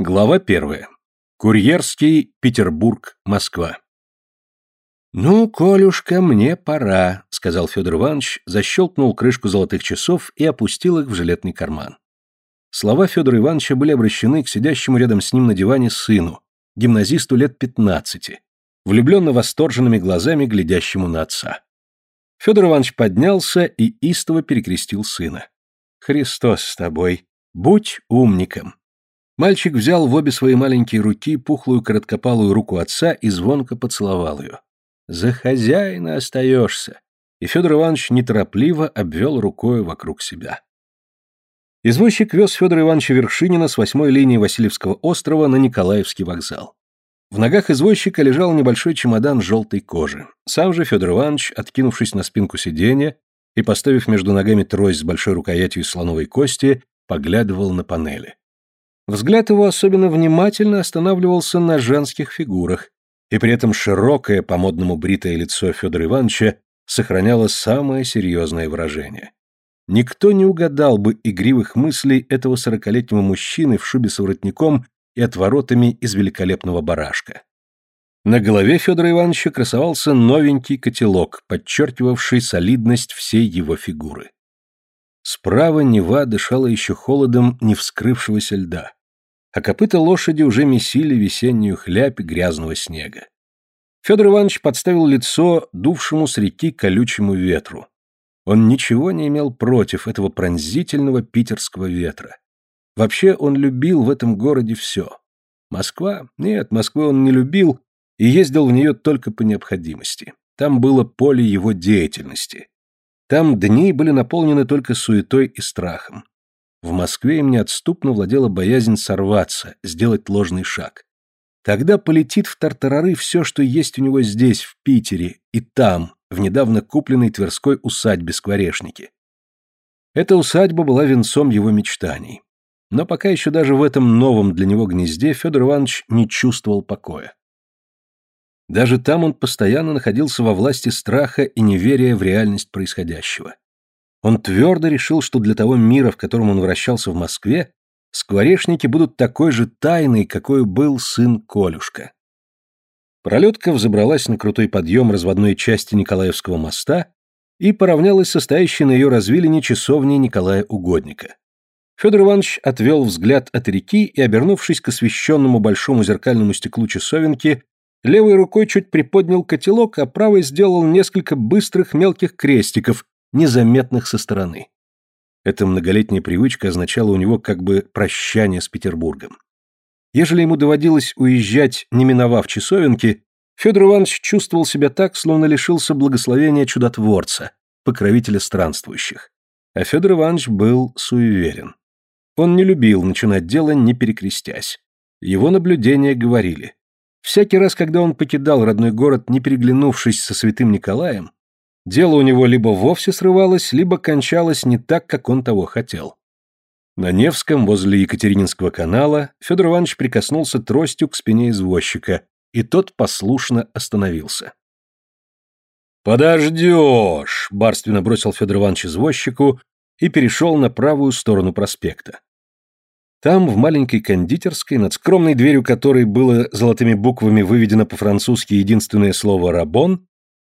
Глава первая. Курьерский, Петербург, Москва. «Ну, Колюшка, мне пора», — сказал Федор Иванович, защелкнул крышку золотых часов и опустил их в жилетный карман. Слова Федора Ивановича были обращены к сидящему рядом с ним на диване сыну, гимназисту лет пятнадцати, влюбленно восторженными глазами глядящему на отца. Федор Иванович поднялся и истово перекрестил сына. «Христос с тобой! Будь умником!» Мальчик взял в обе свои маленькие руки пухлую короткопалую руку отца и звонко поцеловал ее. «За хозяина остаешься!» И Федор Иванович неторопливо обвел рукой вокруг себя. Извозчик вез Федора Ивановича Вершинина с восьмой линии Васильевского острова на Николаевский вокзал. В ногах извозчика лежал небольшой чемодан желтой кожи. Сам же Федор Иванович, откинувшись на спинку сиденья и поставив между ногами трость с большой рукоятью из слоновой кости, поглядывал на панели. Взгляд его особенно внимательно останавливался на женских фигурах, и при этом широкое, по-модному бритое лицо Федора Ивановича сохраняло самое серьезное выражение. Никто не угадал бы игривых мыслей этого сорокалетнего мужчины в шубе с воротником и отворотами из великолепного барашка. На голове Федора Ивановича красовался новенький котелок, подчеркивавший солидность всей его фигуры. Справа Нева дышала еще холодом невскрывшегося льда а копыта лошади уже месили весеннюю хлябь грязного снега. Федор Иванович подставил лицо дувшему с реки колючему ветру. Он ничего не имел против этого пронзительного питерского ветра. Вообще он любил в этом городе все. Москва? Нет, Москвы он не любил и ездил в нее только по необходимости. Там было поле его деятельности. Там дни были наполнены только суетой и страхом. В Москве им неотступно владела боязнь сорваться, сделать ложный шаг. Тогда полетит в тартарары все, что есть у него здесь, в Питере, и там, в недавно купленной Тверской усадьбе Скворешники. Эта усадьба была венцом его мечтаний. Но пока еще даже в этом новом для него гнезде Федор Иванович не чувствовал покоя. Даже там он постоянно находился во власти страха и неверия в реальность происходящего. Он твердо решил, что для того мира, в котором он вращался в Москве, скворечники будут такой же тайной, какой был сын Колюшка. Пролетка взобралась на крутой подъем разводной части Николаевского моста и поравнялась со стоящей на ее развилине часовней Николая Угодника. Федор Иванович отвел взгляд от реки и, обернувшись к освещенному большому зеркальному стеклу часовенки, левой рукой чуть приподнял котелок, а правой сделал несколько быстрых мелких крестиков, незаметных со стороны. Эта многолетняя привычка означала у него как бы прощание с Петербургом. Ежели ему доводилось уезжать, не миновав часовенки, Федор Иванович чувствовал себя так, словно лишился благословения чудотворца, покровителя странствующих. А Федор Иванович был суеверен. Он не любил начинать дело, не перекрестясь. Его наблюдения говорили. Всякий раз, когда он покидал родной город, не переглянувшись со святым Николаем, Дело у него либо вовсе срывалось, либо кончалось не так, как он того хотел. На Невском, возле Екатерининского канала, Федор Иванович прикоснулся тростью к спине извозчика, и тот послушно остановился. «Подождешь!» — барственно бросил Федор Иванович извозчику и перешел на правую сторону проспекта. Там, в маленькой кондитерской, над скромной дверью которой было золотыми буквами выведено по-французски единственное слово «рабон»,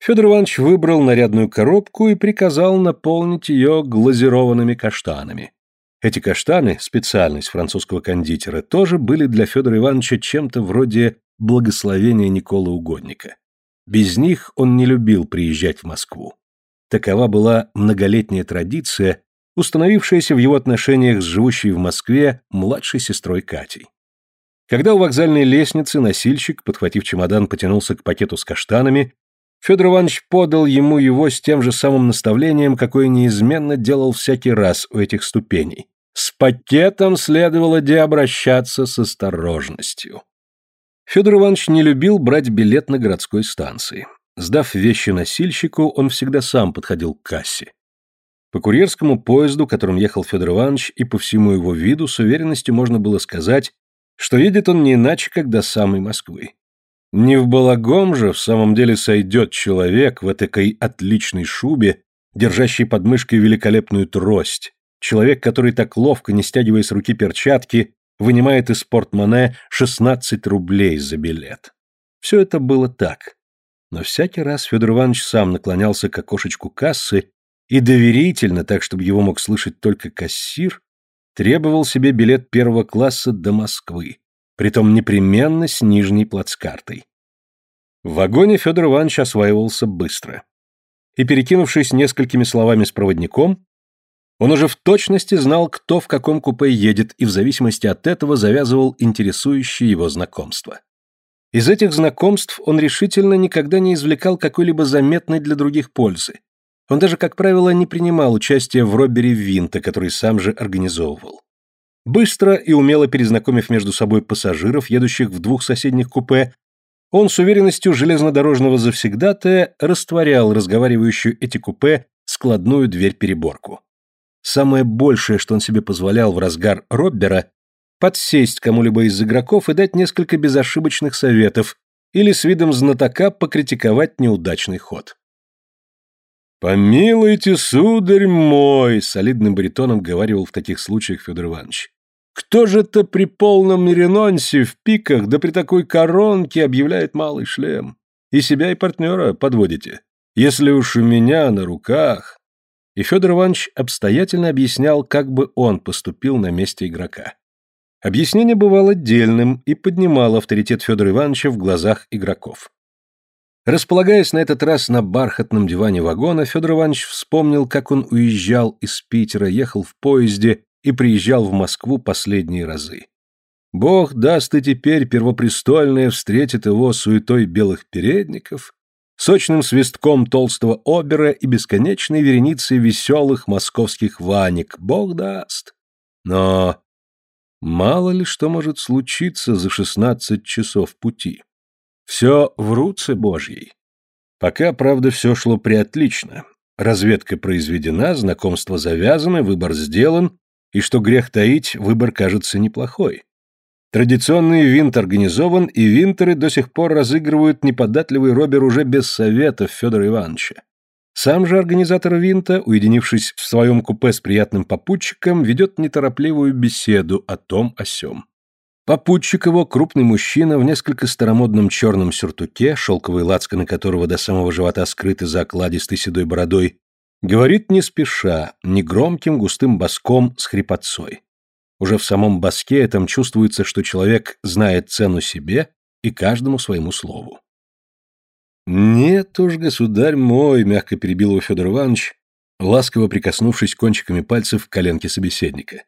Федор Иванович выбрал нарядную коробку и приказал наполнить ее глазированными каштанами. Эти каштаны, специальность французского кондитера, тоже были для Федора Ивановича чем-то вроде благословения Николы Угодника. Без них он не любил приезжать в Москву. Такова была многолетняя традиция, установившаяся в его отношениях с живущей в Москве младшей сестрой Катей. Когда у вокзальной лестницы носильщик, подхватив чемодан, потянулся к пакету с каштанами, Федор Иванович подал ему его с тем же самым наставлением, какое неизменно делал всякий раз у этих ступеней. С пакетом следовало де обращаться с осторожностью. Федор Иванович не любил брать билет на городской станции. Сдав вещи носильщику, он всегда сам подходил к кассе. По курьерскому поезду, которым ехал Федор Иванович, и по всему его виду с уверенностью можно было сказать, что едет он не иначе, как до самой Москвы. Не в балагом же в самом деле сойдет человек в этой отличной шубе, держащий под мышкой великолепную трость, человек, который так ловко, не стягивая с руки перчатки, вынимает из портмоне 16 рублей за билет. Все это было так. Но всякий раз Федор Иванович сам наклонялся к окошечку кассы и доверительно, так чтобы его мог слышать только кассир, требовал себе билет первого класса до Москвы, притом непременно с нижней плацкартой. В вагоне Федор Иванович осваивался быстро. И, перекинувшись несколькими словами с проводником, он уже в точности знал, кто в каком купе едет, и в зависимости от этого завязывал интересующие его знакомства. Из этих знакомств он решительно никогда не извлекал какой-либо заметной для других пользы. Он даже, как правило, не принимал участия в роббере Винта, который сам же организовывал. Быстро и умело перезнакомив между собой пассажиров, едущих в двух соседних купе, он с уверенностью железнодорожного завсегдатая растворял разговаривающую эти купе складную дверь-переборку. Самое большее, что он себе позволял в разгар Роббера, подсесть кому-либо из игроков и дать несколько безошибочных советов или с видом знатока покритиковать неудачный ход. «Помилуйте, сударь мой!» — солидным баритоном говаривал в таких случаях Федор Иванович. Кто же это при полном ренонсе в пиках, да при такой коронке объявляет малый шлем? И себя, и партнера подводите. Если уж у меня на руках... И Федор Иванович обстоятельно объяснял, как бы он поступил на месте игрока. Объяснение бывало дельным и поднимало авторитет Федора Ивановича в глазах игроков. Располагаясь на этот раз на бархатном диване вагона, Федор Иванович вспомнил, как он уезжал из Питера, ехал в поезде и приезжал в Москву последние разы. Бог даст и теперь первопрестольное встретит его суетой белых передников, сочным свистком толстого обера и бесконечной вереницей веселых московских ваник. Бог даст. Но мало ли что может случиться за шестнадцать часов пути. Все в руце Божьей. Пока, правда, все шло приотлично. Разведка произведена, знакомства завязаны, выбор сделан, и что грех таить, выбор кажется неплохой. Традиционный винт организован, и винтеры до сих пор разыгрывают неподатливый Робер уже без советов Федора Ивановича. Сам же организатор винта, уединившись в своем купе с приятным попутчиком, ведет неторопливую беседу о том о сём. Попутчик его, крупный мужчина в несколько старомодном черном сюртуке, шелковые лацканы которого до самого живота скрыты за окладистой седой бородой, Говорит не спеша, негромким густым баском с хрипотцой. Уже в самом баске этом чувствуется, что человек знает цену себе и каждому своему слову. «Нет уж, государь мой», — мягко перебил его Федор Иванович, ласково прикоснувшись кончиками пальцев к коленке собеседника.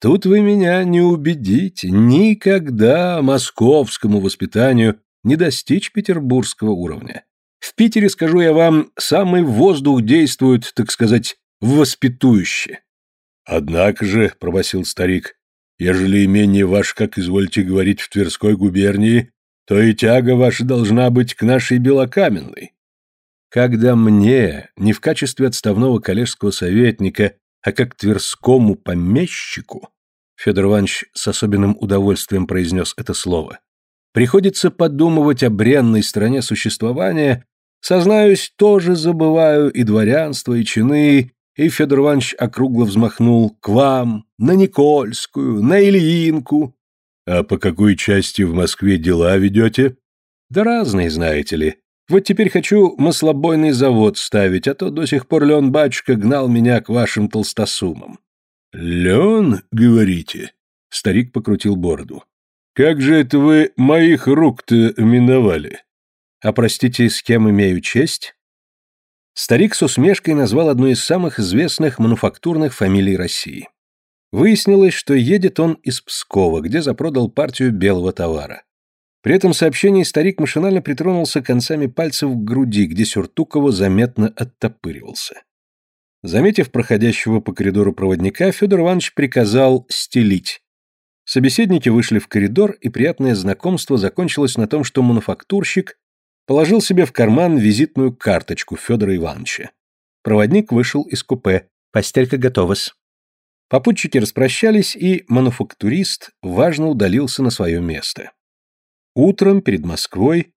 «Тут вы меня не убедите. Никогда московскому воспитанию не достичь петербургского уровня. В Питере, скажу я вам, самый воздух действует, так сказать, воспитующе. Однако же, — пробасил старик, — ежели имение ваше, как извольте говорить, в Тверской губернии, то и тяга ваша должна быть к нашей белокаменной. Когда мне, не в качестве отставного коллежского советника, а как тверскому помещику, Федор Иванович с особенным удовольствием произнес это слово, приходится подумывать о бренной стороне существования, сознаюсь, тоже забываю и дворянство, и чины, и Федор Иванович округло взмахнул к вам, на Никольскую, на Ильинку. А по какой части в Москве дела ведете? Да разные, знаете ли. Вот теперь хочу маслобойный завод ставить, а то до сих пор Леон Батюшка гнал меня к вашим толстосумам. Леон, говорите? Старик покрутил бороду. Как же это вы моих рук-то миновали? А простите, с кем имею честь? Старик с усмешкой назвал одну из самых известных мануфактурных фамилий России. Выяснилось, что едет он из Пскова, где запродал партию белого товара. При этом сообщении старик машинально притронулся концами пальцев к груди, где Сюртукова заметно оттопыривался. Заметив проходящего по коридору проводника, Федор Иванович приказал стелить, Собеседники вышли в коридор, и приятное знакомство закончилось на том, что мануфактурщик положил себе в карман визитную карточку Федора Ивановича. Проводник вышел из купе. «Постелька готова-с». Попутчики распрощались, и мануфактурист важно удалился на свое место. Утром, перед Москвой,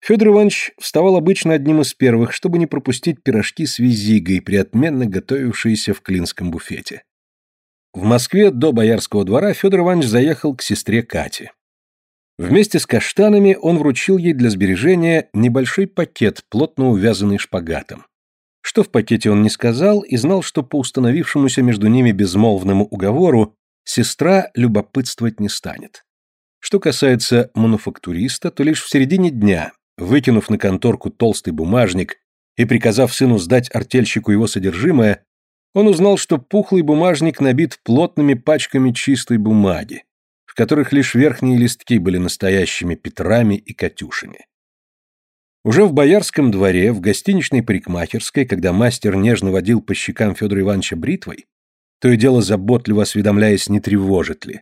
Федор Иванович вставал обычно одним из первых, чтобы не пропустить пирожки с визигой, приотменно готовившиеся в клинском буфете. В Москве до Боярского двора Федор Иванович заехал к сестре Кате. Вместе с каштанами он вручил ей для сбережения небольшой пакет, плотно увязанный шпагатом. Что в пакете он не сказал и знал, что по установившемуся между ними безмолвному уговору сестра любопытствовать не станет. Что касается мануфактуриста, то лишь в середине дня, выкинув на конторку толстый бумажник и приказав сыну сдать артельщику его содержимое, он узнал, что пухлый бумажник набит плотными пачками чистой бумаги, в которых лишь верхние листки были настоящими Петрами и Катюшами. Уже в Боярском дворе, в гостиничной парикмахерской, когда мастер нежно водил по щекам Федора Ивановича бритвой, то и дело заботливо осведомляясь, не тревожит ли,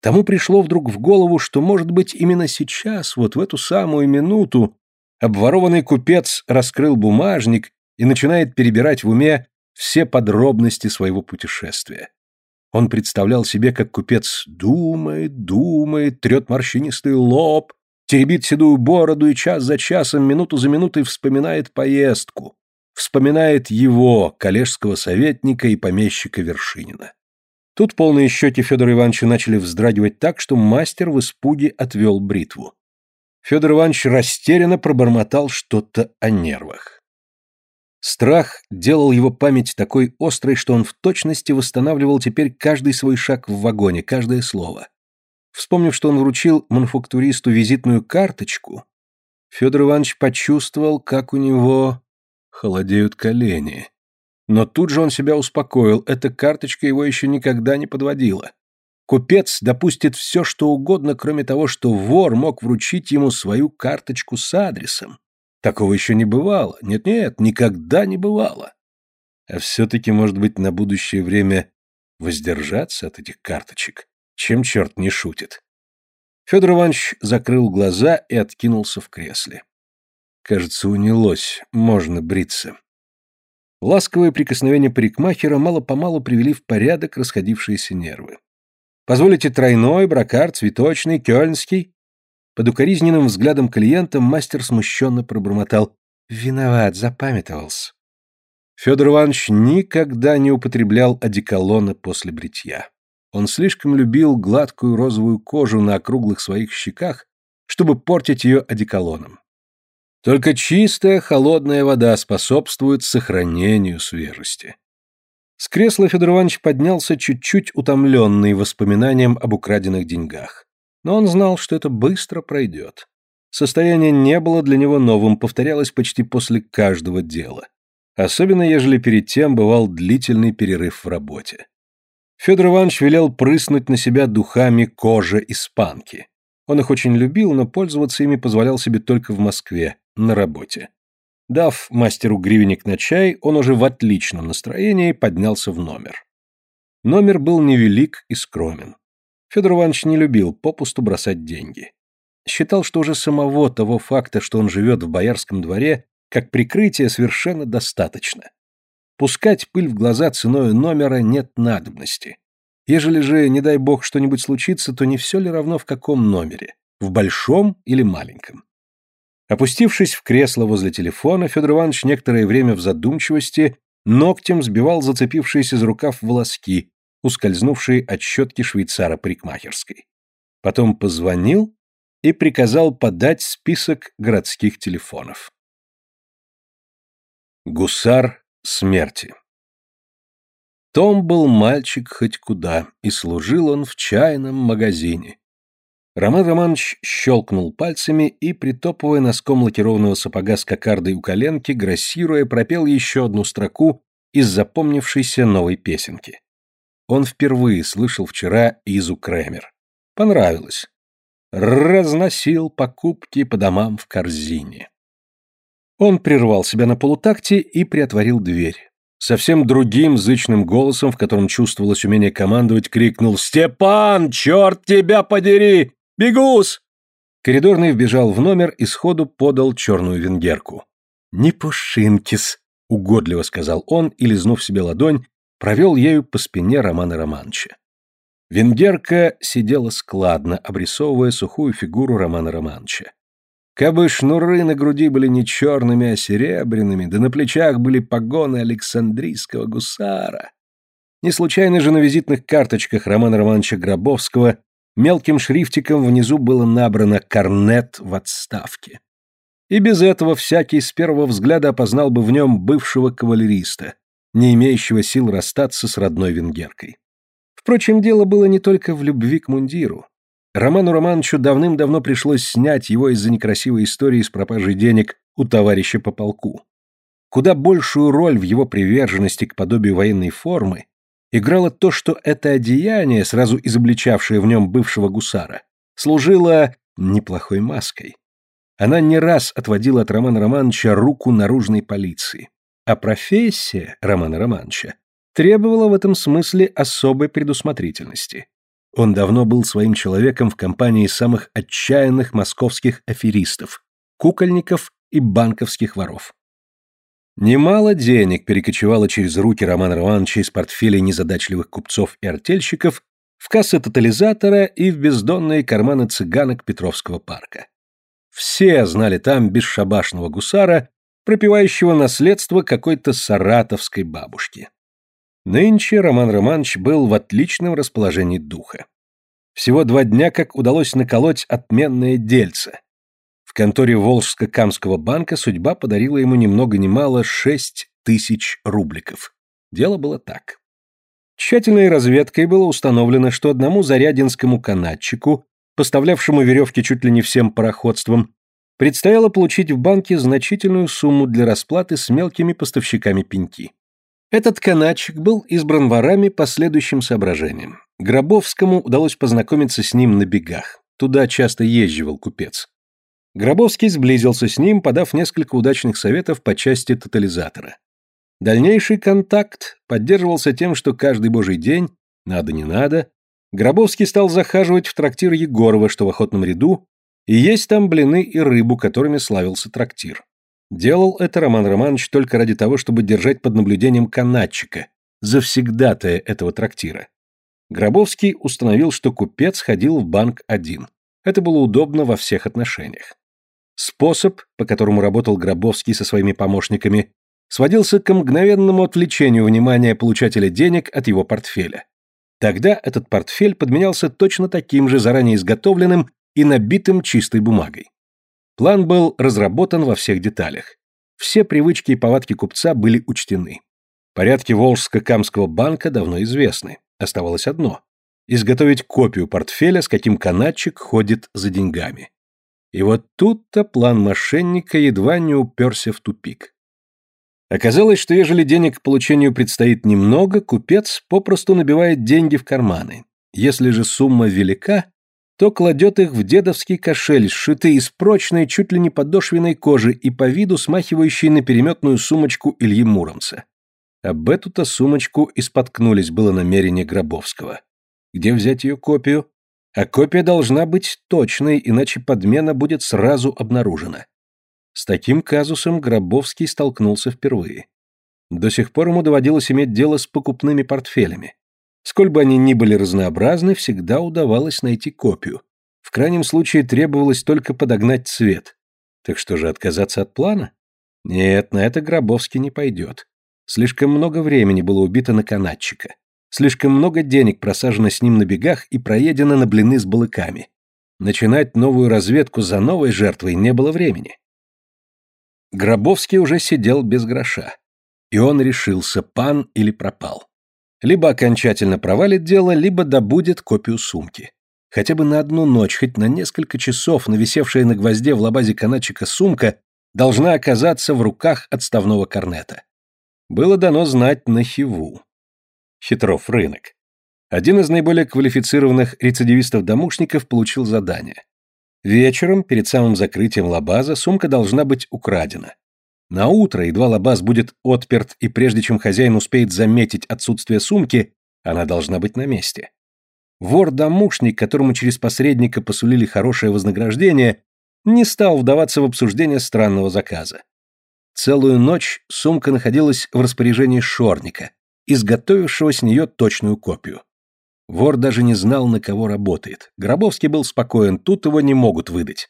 Тому пришло вдруг в голову, что, может быть, именно сейчас, вот в эту самую минуту, обворованный купец раскрыл бумажник и начинает перебирать в уме все подробности своего путешествия. Он представлял себе, как купец думает, думает, трет морщинистый лоб, теребит седую бороду и час за часом, минуту за минутой вспоминает поездку, вспоминает его, коллежского советника и помещика Вершинина. Тут полные щеки Федора Ивановича начали вздрагивать так, что мастер в испуге отвел бритву. Федор Иванович растерянно пробормотал что-то о нервах. Страх делал его память такой острой, что он в точности восстанавливал теперь каждый свой шаг в вагоне, каждое слово. Вспомнив, что он вручил мануфактуристу визитную карточку, Федор Иванович почувствовал, как у него холодеют колени. Но тут же он себя успокоил, эта карточка его еще никогда не подводила. Купец допустит все, что угодно, кроме того, что вор мог вручить ему свою карточку с адресом. Такого еще не бывало. Нет-нет, никогда не бывало. А все-таки, может быть, на будущее время воздержаться от этих карточек, чем черт не шутит. Федор Иванович закрыл глаза и откинулся в кресле. Кажется, унялось, можно бриться. Ласковые прикосновения парикмахера мало-помалу привели в порядок расходившиеся нервы. «Позволите тройной, бракар, цветочный, кёльнский?» Под укоризненным взглядом клиента мастер смущенно пробормотал. «Виноват, запамятовался». Федор Иванович никогда не употреблял одеколона после бритья. Он слишком любил гладкую розовую кожу на округлых своих щеках, чтобы портить ее одеколоном. Только чистая холодная вода способствует сохранению свежести. С кресла Федор Иванович поднялся чуть-чуть утомленный воспоминанием об украденных деньгах. Но он знал, что это быстро пройдет. Состояние не было для него новым, повторялось почти после каждого дела. Особенно, ежели перед тем бывал длительный перерыв в работе. Федор Иванович велел прыснуть на себя духами кожи испанки. Он их очень любил, но пользоваться ими позволял себе только в Москве, на работе. Дав мастеру гривенник на чай, он уже в отличном настроении поднялся в номер. Номер был невелик и скромен. Федор Иванович не любил попусту бросать деньги. Считал, что уже самого того факта, что он живет в Боярском дворе, как прикрытие совершенно достаточно. Пускать пыль в глаза ценой номера нет надобности. Ежели же, не дай бог, что-нибудь случится, то не все ли равно в каком номере? В большом или маленьком? Опустившись в кресло возле телефона, Федор Иванович некоторое время в задумчивости ногтем сбивал зацепившиеся за рукав волоски, ускользнувшие от щетки швейцара парикмахерской. Потом позвонил и приказал подать список городских телефонов. Гусар смерти том был мальчик хоть куда, и служил он в чайном магазине. Роман Романович щелкнул пальцами и, притопывая носком лакированного сапога с кокардой у коленки, грассируя, пропел еще одну строку из запомнившейся новой песенки. Он впервые слышал вчера Изу Кремер. Понравилось. Разносил покупки по домам в корзине. Он прервал себя на полутакте и приотворил дверь. Совсем другим зычным голосом, в котором чувствовалось умение командовать, крикнул «Степан, черт тебя подери! Бегус!» Коридорный вбежал в номер и сходу подал черную венгерку. «Не пушинкис», — угодливо сказал он и, лизнув себе ладонь, провел ею по спине Романа Романча. Венгерка сидела складно, обрисовывая сухую фигуру Романа Романча. Кабы шнуры на груди были не черными, а серебряными, да на плечах были погоны Александрийского гусара. Не случайно же на визитных карточках Романа Романовича Гробовского мелким шрифтиком внизу было набрано «Корнет в отставке». И без этого всякий с первого взгляда опознал бы в нем бывшего кавалериста, не имеющего сил расстаться с родной венгеркой. Впрочем, дело было не только в любви к мундиру. Роману Романовичу давным-давно пришлось снять его из-за некрасивой истории с пропажей денег у товарища по полку. Куда большую роль в его приверженности к подобию военной формы играло то, что это одеяние, сразу изобличавшее в нем бывшего гусара, служило неплохой маской. Она не раз отводила от Романа Романовича руку наружной полиции. А профессия Романа Романовича требовала в этом смысле особой предусмотрительности. Он давно был своим человеком в компании самых отчаянных московских аферистов, кукольников и банковских воров. Немало денег перекочевало через руки Романа Романовича из портфелей незадачливых купцов и артельщиков в кассы тотализатора и в бездонные карманы цыганок Петровского парка. Все знали там бесшабашного гусара, пропивающего наследство какой-то саратовской бабушки. Нынче Роман Романович был в отличном расположении духа. Всего два дня как удалось наколоть отменное дельце. В конторе Волжско-Камского банка судьба подарила ему ни много ни мало шесть тысяч рубликов. Дело было так. Тщательной разведкой было установлено, что одному зарядинскому канатчику, поставлявшему веревки чуть ли не всем пароходствам, предстояло получить в банке значительную сумму для расплаты с мелкими поставщиками пеньки. Этот канатчик был избран ворами по следующим соображениям. Гробовскому удалось познакомиться с ним на бегах. Туда часто езживал купец. Гробовский сблизился с ним, подав несколько удачных советов по части тотализатора. Дальнейший контакт поддерживался тем, что каждый божий день, надо не надо, Гробовский стал захаживать в трактир Егорова, что в охотном ряду, и есть там блины и рыбу, которыми славился трактир. Делал это Роман Романович только ради того, чтобы держать под наблюдением канатчика, завсегдатая этого трактира. Гробовский установил, что купец ходил в банк один. Это было удобно во всех отношениях. Способ, по которому работал Гробовский со своими помощниками, сводился к мгновенному отвлечению внимания получателя денег от его портфеля. Тогда этот портфель подменялся точно таким же заранее изготовленным и набитым чистой бумагой. План был разработан во всех деталях. Все привычки и повадки купца были учтены. Порядки Волжско-Камского банка давно известны. Оставалось одно – изготовить копию портфеля, с каким канатчик ходит за деньгами. И вот тут-то план мошенника едва не уперся в тупик. Оказалось, что ежели денег к получению предстоит немного, купец попросту набивает деньги в карманы. Если же сумма велика, то кладет их в дедовский кошель, сшитый из прочной, чуть ли не подошвенной кожи и по виду смахивающей на переметную сумочку Ильи Муромца. Об эту-то сумочку и споткнулись было намерение Гробовского. Где взять ее копию? А копия должна быть точной, иначе подмена будет сразу обнаружена. С таким казусом Гробовский столкнулся впервые. До сих пор ему доводилось иметь дело с покупными портфелями. Сколь бы они ни были разнообразны, всегда удавалось найти копию. В крайнем случае требовалось только подогнать цвет. Так что же, отказаться от плана? Нет, на это Гробовский не пойдет. Слишком много времени было убито на канатчика. Слишком много денег просажено с ним на бегах и проедено на блины с балыками. Начинать новую разведку за новой жертвой не было времени. Гробовский уже сидел без гроша. И он решился, пан или пропал. Либо окончательно провалит дело, либо добудет копию сумки. Хотя бы на одну ночь, хоть на несколько часов, нависевшая на гвозде в лабазе канатчика сумка должна оказаться в руках отставного корнета. Было дано знать на Хиву. Хитров рынок. Один из наиболее квалифицированных рецидивистов-домушников получил задание. Вечером, перед самым закрытием лабаза, сумка должна быть украдена. На утро, едва лабаз будет отперт, и прежде чем хозяин успеет заметить отсутствие сумки, она должна быть на месте. Вор-домушник, которому через посредника посулили хорошее вознаграждение, не стал вдаваться в обсуждение странного заказа. Целую ночь сумка находилась в распоряжении шорника, изготовившего с нее точную копию. Вор даже не знал, на кого работает. Гробовский был спокоен, тут его не могут выдать.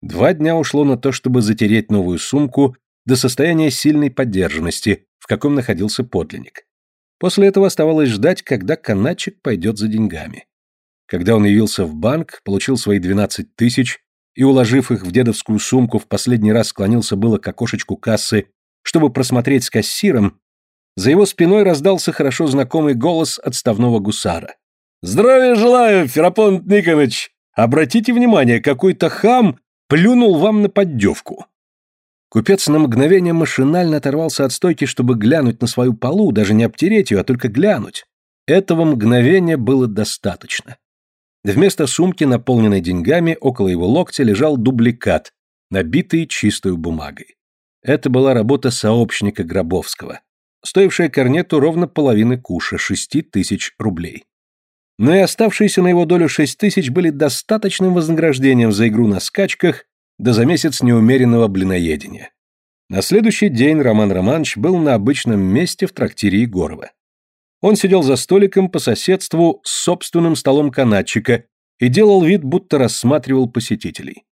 Два дня ушло на то, чтобы затереть новую сумку до состояния сильной поддержанности, в каком находился подлинник. После этого оставалось ждать, когда канатчик пойдет за деньгами. Когда он явился в банк, получил свои 12 тысяч и, уложив их в дедовскую сумку, в последний раз склонился было к окошечку кассы, чтобы просмотреть с кассиром, за его спиной раздался хорошо знакомый голос отставного гусара. «Здравия желаю, Ферапонт Никоныч! Обратите внимание, какой-то хам плюнул вам на поддевку!» Купец на мгновение машинально оторвался от стойки, чтобы глянуть на свою полу, даже не обтереть ее, а только глянуть. Этого мгновения было достаточно. Вместо сумки, наполненной деньгами, около его локтя лежал дубликат, набитый чистой бумагой. Это была работа сообщника Гробовского, стоившая корнету ровно половины куша, шести тысяч рублей. Но и оставшиеся на его долю шесть тысяч были достаточным вознаграждением за игру на скачках да за месяц неумеренного блиноедения. На следующий день Роман Романович был на обычном месте в трактире Егорова. Он сидел за столиком по соседству с собственным столом канатчика и делал вид, будто рассматривал посетителей.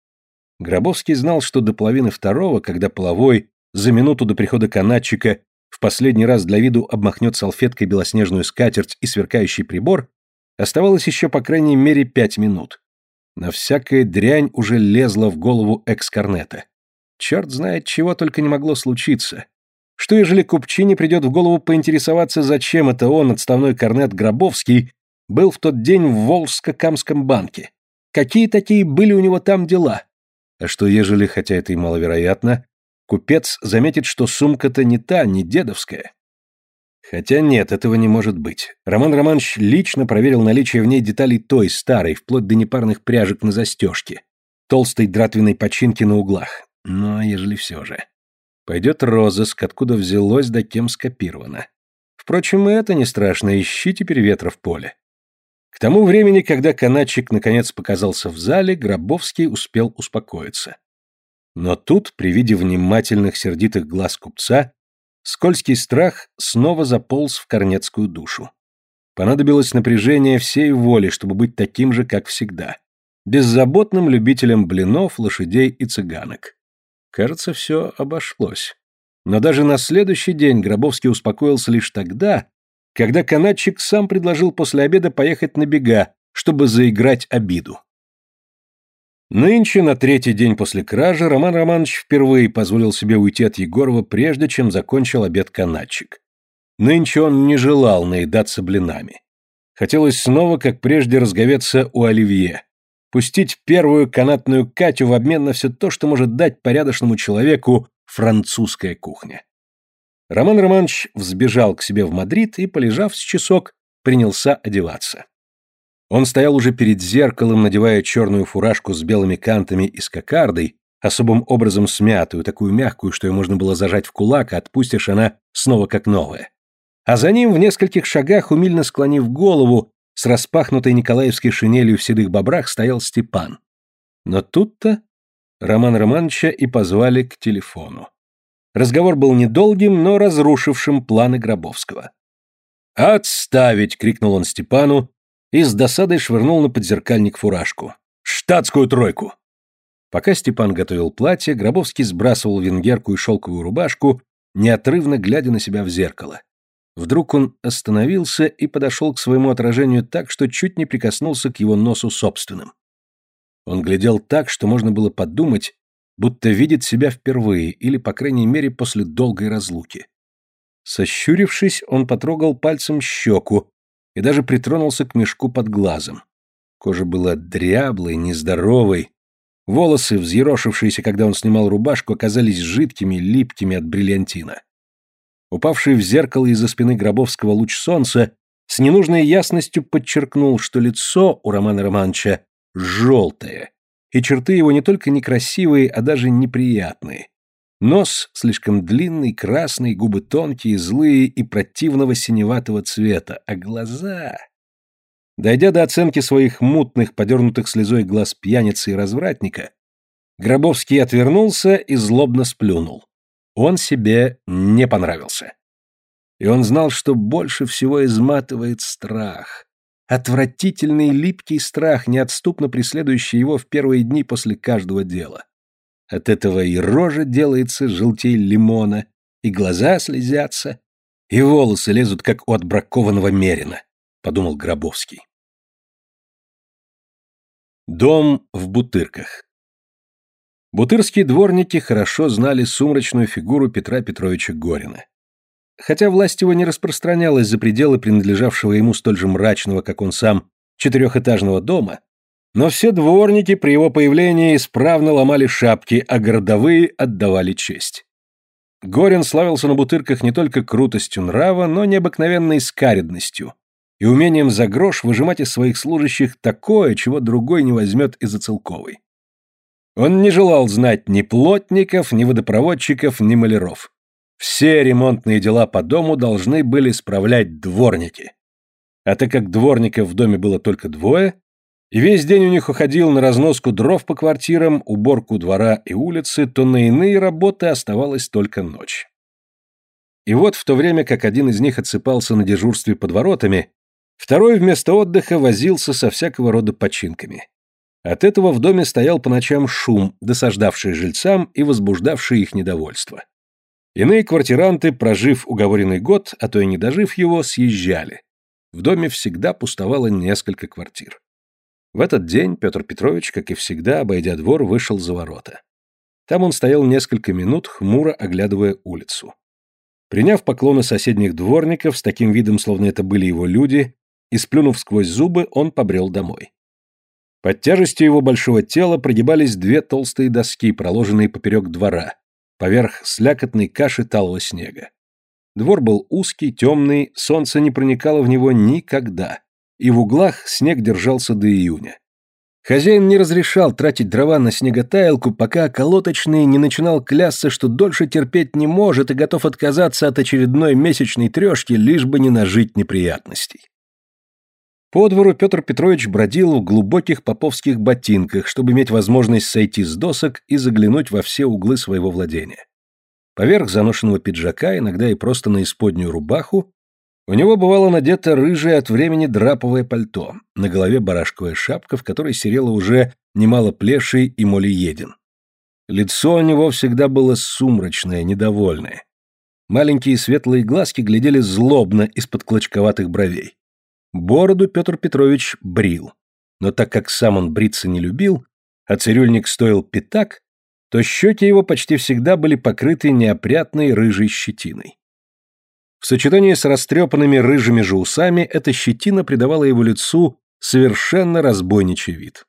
Гробовский знал, что до половины второго, когда половой за минуту до прихода канатчика в последний раз для виду обмахнет салфеткой белоснежную скатерть и сверкающий прибор, оставалось еще по крайней мере пять минут. На всякая дрянь уже лезла в голову экс-корнета. Черт знает, чего только не могло случиться. Что, ежели Купчине придет в голову поинтересоваться, зачем это он, отставной корнет Гробовский, был в тот день в Волжско-Камском банке? Какие такие были у него там дела? А что, ежели, хотя это и маловероятно, купец заметит, что сумка-то не та, не дедовская? Хотя нет, этого не может быть. Роман Романович лично проверил наличие в ней деталей той старой, вплоть до непарных пряжек на застежке, толстой дратвенной починки на углах. Но ежели все же. Пойдет розыск, откуда взялось, да кем скопировано. Впрочем, и это не страшно, ищи теперь ветра в поле. К тому времени, когда канатчик наконец показался в зале, Гробовский успел успокоиться. Но тут, при виде внимательных сердитых глаз купца, скользкий страх снова заполз в корнецкую душу. Понадобилось напряжение всей воли, чтобы быть таким же, как всегда. Беззаботным любителем блинов, лошадей и цыганок. Кажется, все обошлось. Но даже на следующий день Гробовский успокоился лишь тогда, когда канатчик сам предложил после обеда поехать на бега, чтобы заиграть обиду. Нынче, на третий день после кражи, Роман Романович впервые позволил себе уйти от Егорова, прежде чем закончил обед канатчик. Нынче он не желал наедаться блинами. Хотелось снова, как прежде, разговеться у Оливье, пустить первую канатную Катю в обмен на все то, что может дать порядочному человеку французская кухня. Роман Романович взбежал к себе в Мадрид и, полежав с часок, принялся одеваться. Он стоял уже перед зеркалом, надевая черную фуражку с белыми кантами и с кокардой, особым образом смятую, такую мягкую, что ее можно было зажать в кулак, а отпустишь она снова как новая. А за ним в нескольких шагах, умильно склонив голову, с распахнутой николаевской шинелью в седых бобрах стоял Степан. Но тут-то Роман Романовича и позвали к телефону. Разговор был недолгим, но разрушившим планы Гробовского. «Отставить!» — крикнул он Степану и с досадой швырнул на подзеркальник фуражку. «Штатскую тройку!» Пока Степан готовил платье, Гробовский сбрасывал венгерку и шелковую рубашку, неотрывно глядя на себя в зеркало. Вдруг он остановился и подошел к своему отражению так, что чуть не прикоснулся к его носу собственным. Он глядел так, что можно было подумать, будто видит себя впервые или, по крайней мере, после долгой разлуки. Сощурившись, он потрогал пальцем щеку и даже притронулся к мешку под глазом. Кожа была дряблой, нездоровой. Волосы, взъерошившиеся, когда он снимал рубашку, оказались жидкими, липкими от бриллиантина. Упавший в зеркало из-за спины Гробовского луч солнца с ненужной ясностью подчеркнул, что лицо у Романа Романовича желтое, и черты его не только некрасивые, а даже неприятные. Нос слишком длинный, красный, губы тонкие, злые и противного синеватого цвета, а глаза... Дойдя до оценки своих мутных, подернутых слезой глаз пьяницы и развратника, Гробовский отвернулся и злобно сплюнул. Он себе не понравился. И он знал, что больше всего изматывает страх. Отвратительный липкий страх, неотступно преследующий его в первые дни после каждого дела. От этого и рожа делается желтей лимона, и глаза слезятся, И волосы лезут, как у отбракованного мерина, подумал Гробовский. Дом в Бутырках Бутырские дворники хорошо знали сумрачную фигуру Петра Петровича Горина. Хотя власть его не распространялась за пределы принадлежавшего ему столь же мрачного, как он сам, четырехэтажного дома, но все дворники при его появлении исправно ломали шапки, а городовые отдавали честь. Горин славился на бутырках не только крутостью нрава, но необыкновенной скаредностью и умением за грош выжимать из своих служащих такое, чего другой не возьмет из-за целковой. Он не желал знать ни плотников, ни водопроводчиков, ни маляров. Все ремонтные дела по дому должны были справлять дворники. А так как дворников в доме было только двое, и весь день у них уходил на разноску дров по квартирам, уборку двора и улицы, то на иные работы оставалась только ночь. И вот в то время, как один из них отсыпался на дежурстве под воротами, второй вместо отдыха возился со всякого рода починками. От этого в доме стоял по ночам шум, досаждавший жильцам и возбуждавший их недовольство. Иные квартиранты, прожив уговоренный год, а то и не дожив его, съезжали. В доме всегда пустовало несколько квартир. В этот день Петр Петрович, как и всегда, обойдя двор, вышел за ворота. Там он стоял несколько минут, хмуро оглядывая улицу. Приняв поклоны соседних дворников с таким видом, словно это были его люди, и сплюнув сквозь зубы, он побрел домой. Под тяжестью его большого тела прогибались две толстые доски, проложенные поперек двора, поверх слякотной каши талого снега. Двор был узкий, темный, солнце не проникало в него никогда и в углах снег держался до июня. Хозяин не разрешал тратить дрова на снеготаялку, пока колоточный не начинал клясться, что дольше терпеть не может и готов отказаться от очередной месячной трешки, лишь бы не нажить неприятностей. По двору Петр Петрович бродил в глубоких поповских ботинках, чтобы иметь возможность сойти с досок и заглянуть во все углы своего владения. Поверх заношенного пиджака, иногда и просто на исподнюю рубаху, у него бывало надето рыжее от времени драповое пальто, на голове барашковая шапка, в которой серело уже немало плешей и молиедин. Лицо у него всегда было сумрачное, недовольное. Маленькие светлые глазки глядели злобно из-под клочковатых бровей. Бороду Петр Петрович брил. Но так как сам он бриться не любил, а цирюльник стоил пятак, то щеки его почти всегда были покрыты неопрятной рыжей щетиной. В сочетании с растрепанными рыжими же усами эта щетина придавала его лицу совершенно разбойничий вид.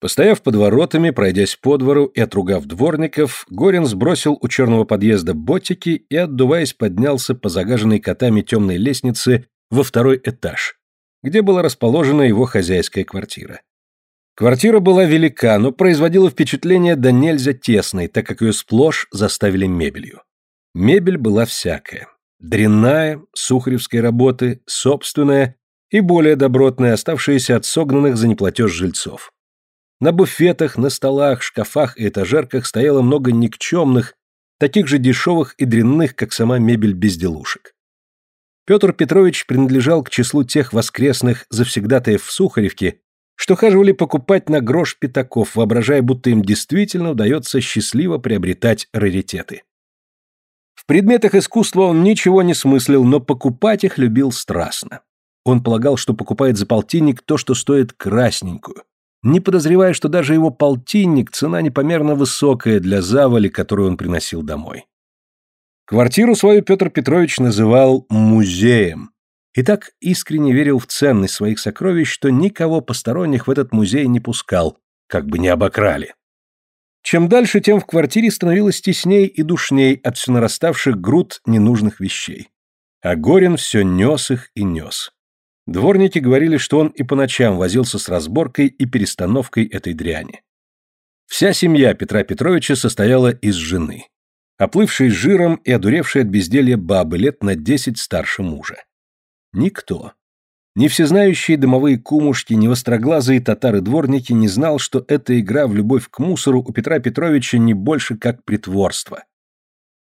Постояв под воротами, пройдясь по двору и отругав дворников, Горин сбросил у черного подъезда ботики и, отдуваясь, поднялся по загаженной котами темной лестнице во второй этаж, где была расположена его хозяйская квартира. Квартира была велика, но производила впечатление да нельзя тесной, так как ее сплошь заставили мебелью. Мебель была всякая. Дрянная, сухаревской работы, собственная и более добротная, оставшаяся от согнанных за неплатеж жильцов. На буфетах, на столах, шкафах и этажерках стояло много никчемных, таких же дешевых и дрянных, как сама мебель безделушек. Петр Петрович принадлежал к числу тех воскресных завсегдатаев в Сухаревке, что хаживали покупать на грош пятаков, воображая, будто им действительно удается счастливо приобретать раритеты. В предметах искусства он ничего не смыслил, но покупать их любил страстно. Он полагал, что покупает за полтинник то, что стоит красненькую, не подозревая, что даже его полтинник – цена непомерно высокая для завали, которую он приносил домой. Квартиру свою Петр Петрович называл «музеем», и так искренне верил в ценность своих сокровищ, что никого посторонних в этот музей не пускал, как бы не обокрали. Чем дальше, тем в квартире становилось тесней и душней от все нараставших груд ненужных вещей. А Горин все нес их и нес. Дворники говорили, что он и по ночам возился с разборкой и перестановкой этой дряни. Вся семья Петра Петровича состояла из жены. Оплывшей жиром и одуревшей от безделья бабы лет на десять старше мужа. Никто, ни всезнающие домовые кумушки, ни востроглазые татары-дворники не знал, что эта игра в любовь к мусору у Петра Петровича не больше как притворство.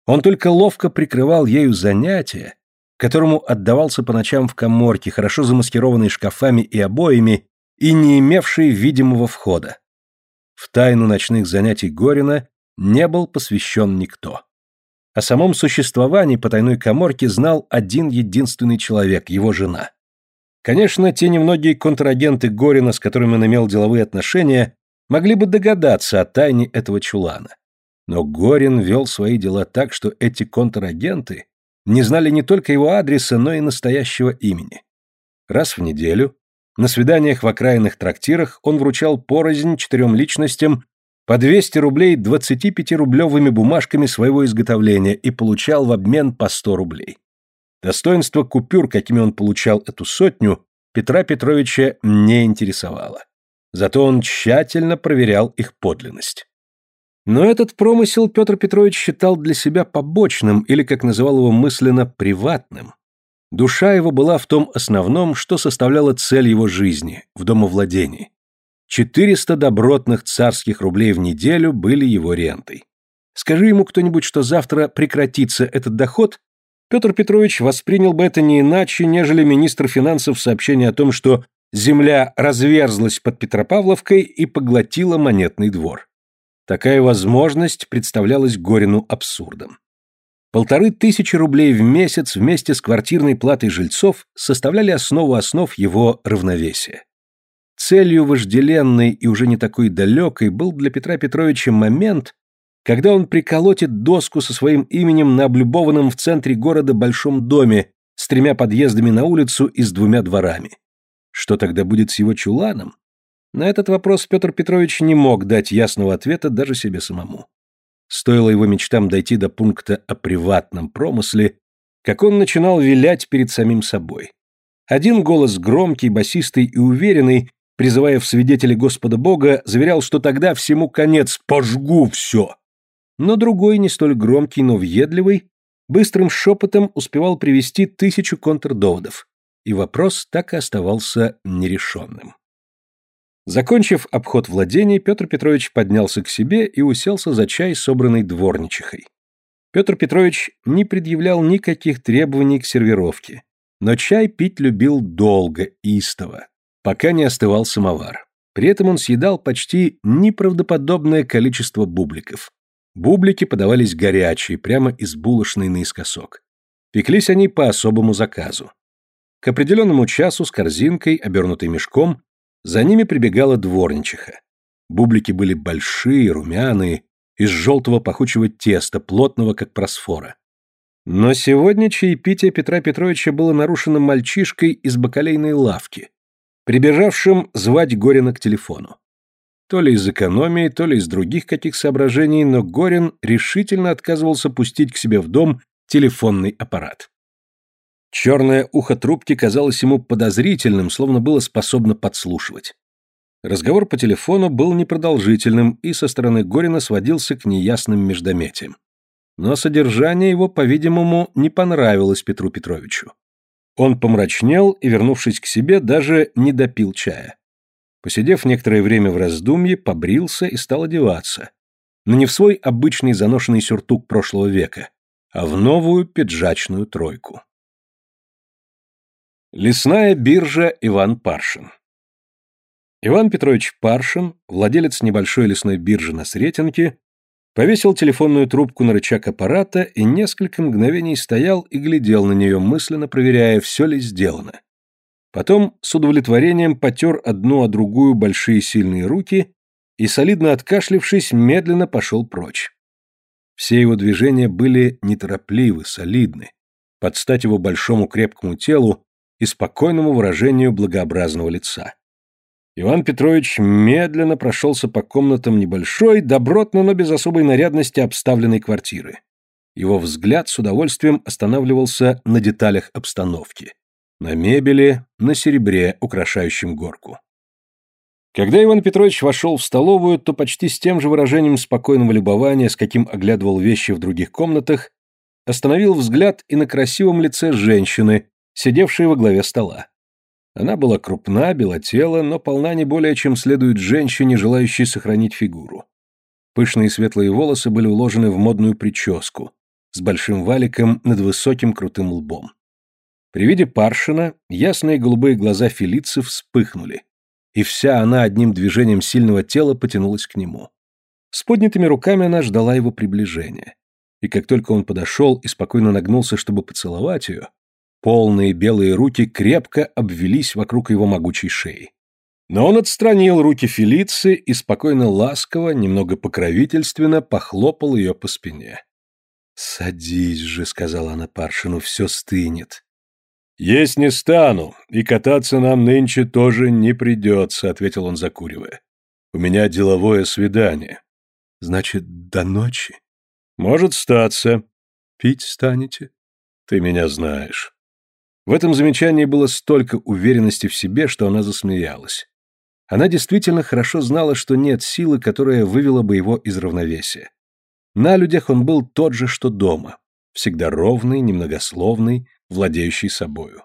Он только ловко прикрывал ею занятия, которому отдавался по ночам в коморке, хорошо замаскированной шкафами и обоями и не имевшей видимого входа. В тайну ночных занятий Горина не был посвящен никто. О самом существовании потайной коморки знал один единственный человек, его жена. Конечно, те немногие контрагенты Горина, с которыми он имел деловые отношения, могли бы догадаться о тайне этого чулана. Но Горин вел свои дела так, что эти контрагенты не знали не только его адреса, но и настоящего имени. Раз в неделю, на свиданиях в окраинных трактирах, он вручал порознь четырем личностям по 200 рублей 25-рублевыми бумажками своего изготовления и получал в обмен по 100 рублей. Достоинство купюр, какими он получал эту сотню, Петра Петровича не интересовало. Зато он тщательно проверял их подлинность. Но этот промысел Петр Петрович считал для себя побочным или, как называл его мысленно, приватным. Душа его была в том основном, что составляло цель его жизни, в домовладении. 400 добротных царских рублей в неделю были его рентой. Скажи ему кто-нибудь, что завтра прекратится этот доход, Петр Петрович воспринял бы это не иначе, нежели министр финансов сообщение о том, что земля разверзлась под Петропавловкой и поглотила монетный двор. Такая возможность представлялась Горину абсурдом. Полторы тысячи рублей в месяц вместе с квартирной платой жильцов составляли основу основ его равновесия. Целью вожделенной и уже не такой далекой был для Петра Петровича момент, когда он приколотит доску со своим именем на облюбованном в центре города большом доме с тремя подъездами на улицу и с двумя дворами. Что тогда будет с его чуланом? На этот вопрос Петр Петрович не мог дать ясного ответа даже себе самому. Стоило его мечтам дойти до пункта о приватном промысле, как он начинал вилять перед самим собой. Один голос громкий, басистый и уверенный призывая в свидетели Господа Бога, заверял, что тогда всему конец, пожгу все. Но другой, не столь громкий, но въедливый, быстрым шепотом успевал привести тысячу контрдоводов, и вопрос так и оставался нерешенным. Закончив обход владений, Петр Петрович поднялся к себе и уселся за чай, собранный дворничихой. Петр Петрович не предъявлял никаких требований к сервировке, но чай пить любил долго, истово, пока не остывал самовар. При этом он съедал почти неправдоподобное количество бубликов. Бублики подавались горячие, прямо из булочной наискосок. Пеклись они по особому заказу. К определенному часу с корзинкой, обернутой мешком, за ними прибегала дворничиха. Бублики были большие, румяные, из желтого пахучего теста, плотного, как просфора. Но сегодня чаепитие Петра Петровича было нарушено мальчишкой из бакалейной лавки, прибежавшим звать Горина к телефону. То ли из экономии, то ли из других каких соображений, но Горин решительно отказывался пустить к себе в дом телефонный аппарат. Черное ухо трубки казалось ему подозрительным, словно было способно подслушивать. Разговор по телефону был непродолжительным и со стороны Горина сводился к неясным междометиям. Но содержание его, по-видимому, не понравилось Петру Петровичу. Он помрачнел и, вернувшись к себе, даже не допил чая. Посидев некоторое время в раздумье, побрился и стал одеваться. Но не в свой обычный заношенный сюртук прошлого века, а в новую пиджачную тройку. Лесная биржа Иван Паршин Иван Петрович Паршин, владелец небольшой лесной биржи на Сретенке, Повесил телефонную трубку на рычаг аппарата и несколько мгновений стоял и глядел на нее, мысленно проверяя, все ли сделано. Потом с удовлетворением потер одну о другую большие сильные руки и, солидно откашлившись, медленно пошел прочь. Все его движения были неторопливы, солидны, под стать его большому крепкому телу и спокойному выражению благообразного лица. Иван Петрович медленно прошелся по комнатам небольшой, добротно, но без особой нарядности обставленной квартиры. Его взгляд с удовольствием останавливался на деталях обстановки. На мебели, на серебре, украшающем горку. Когда Иван Петрович вошел в столовую, то почти с тем же выражением спокойного любования, с каким оглядывал вещи в других комнатах, остановил взгляд и на красивом лице женщины, сидевшей во главе стола. Она была крупна, белотела, но полна не более, чем следует женщине, желающей сохранить фигуру. Пышные светлые волосы были уложены в модную прическу, с большим валиком над высоким крутым лбом. При виде Паршина ясные голубые глаза Фелицы вспыхнули, и вся она одним движением сильного тела потянулась к нему. С поднятыми руками она ждала его приближения. И как только он подошел и спокойно нагнулся, чтобы поцеловать ее, полные белые руки крепко обвелись вокруг его могучей шеи. Но он отстранил руки Фелиции и спокойно ласково, немного покровительственно похлопал ее по спине. «Садись же», — сказала она Паршину, — «все стынет». «Есть не стану, и кататься нам нынче тоже не придется», — ответил он, закуривая. «У меня деловое свидание». «Значит, до ночи?» «Может статься». «Пить станете?» «Ты меня знаешь». В этом замечании было столько уверенности в себе, что она засмеялась. Она действительно хорошо знала, что нет силы, которая вывела бы его из равновесия. На людях он был тот же, что дома. Всегда ровный, немногословный, владеющий собою.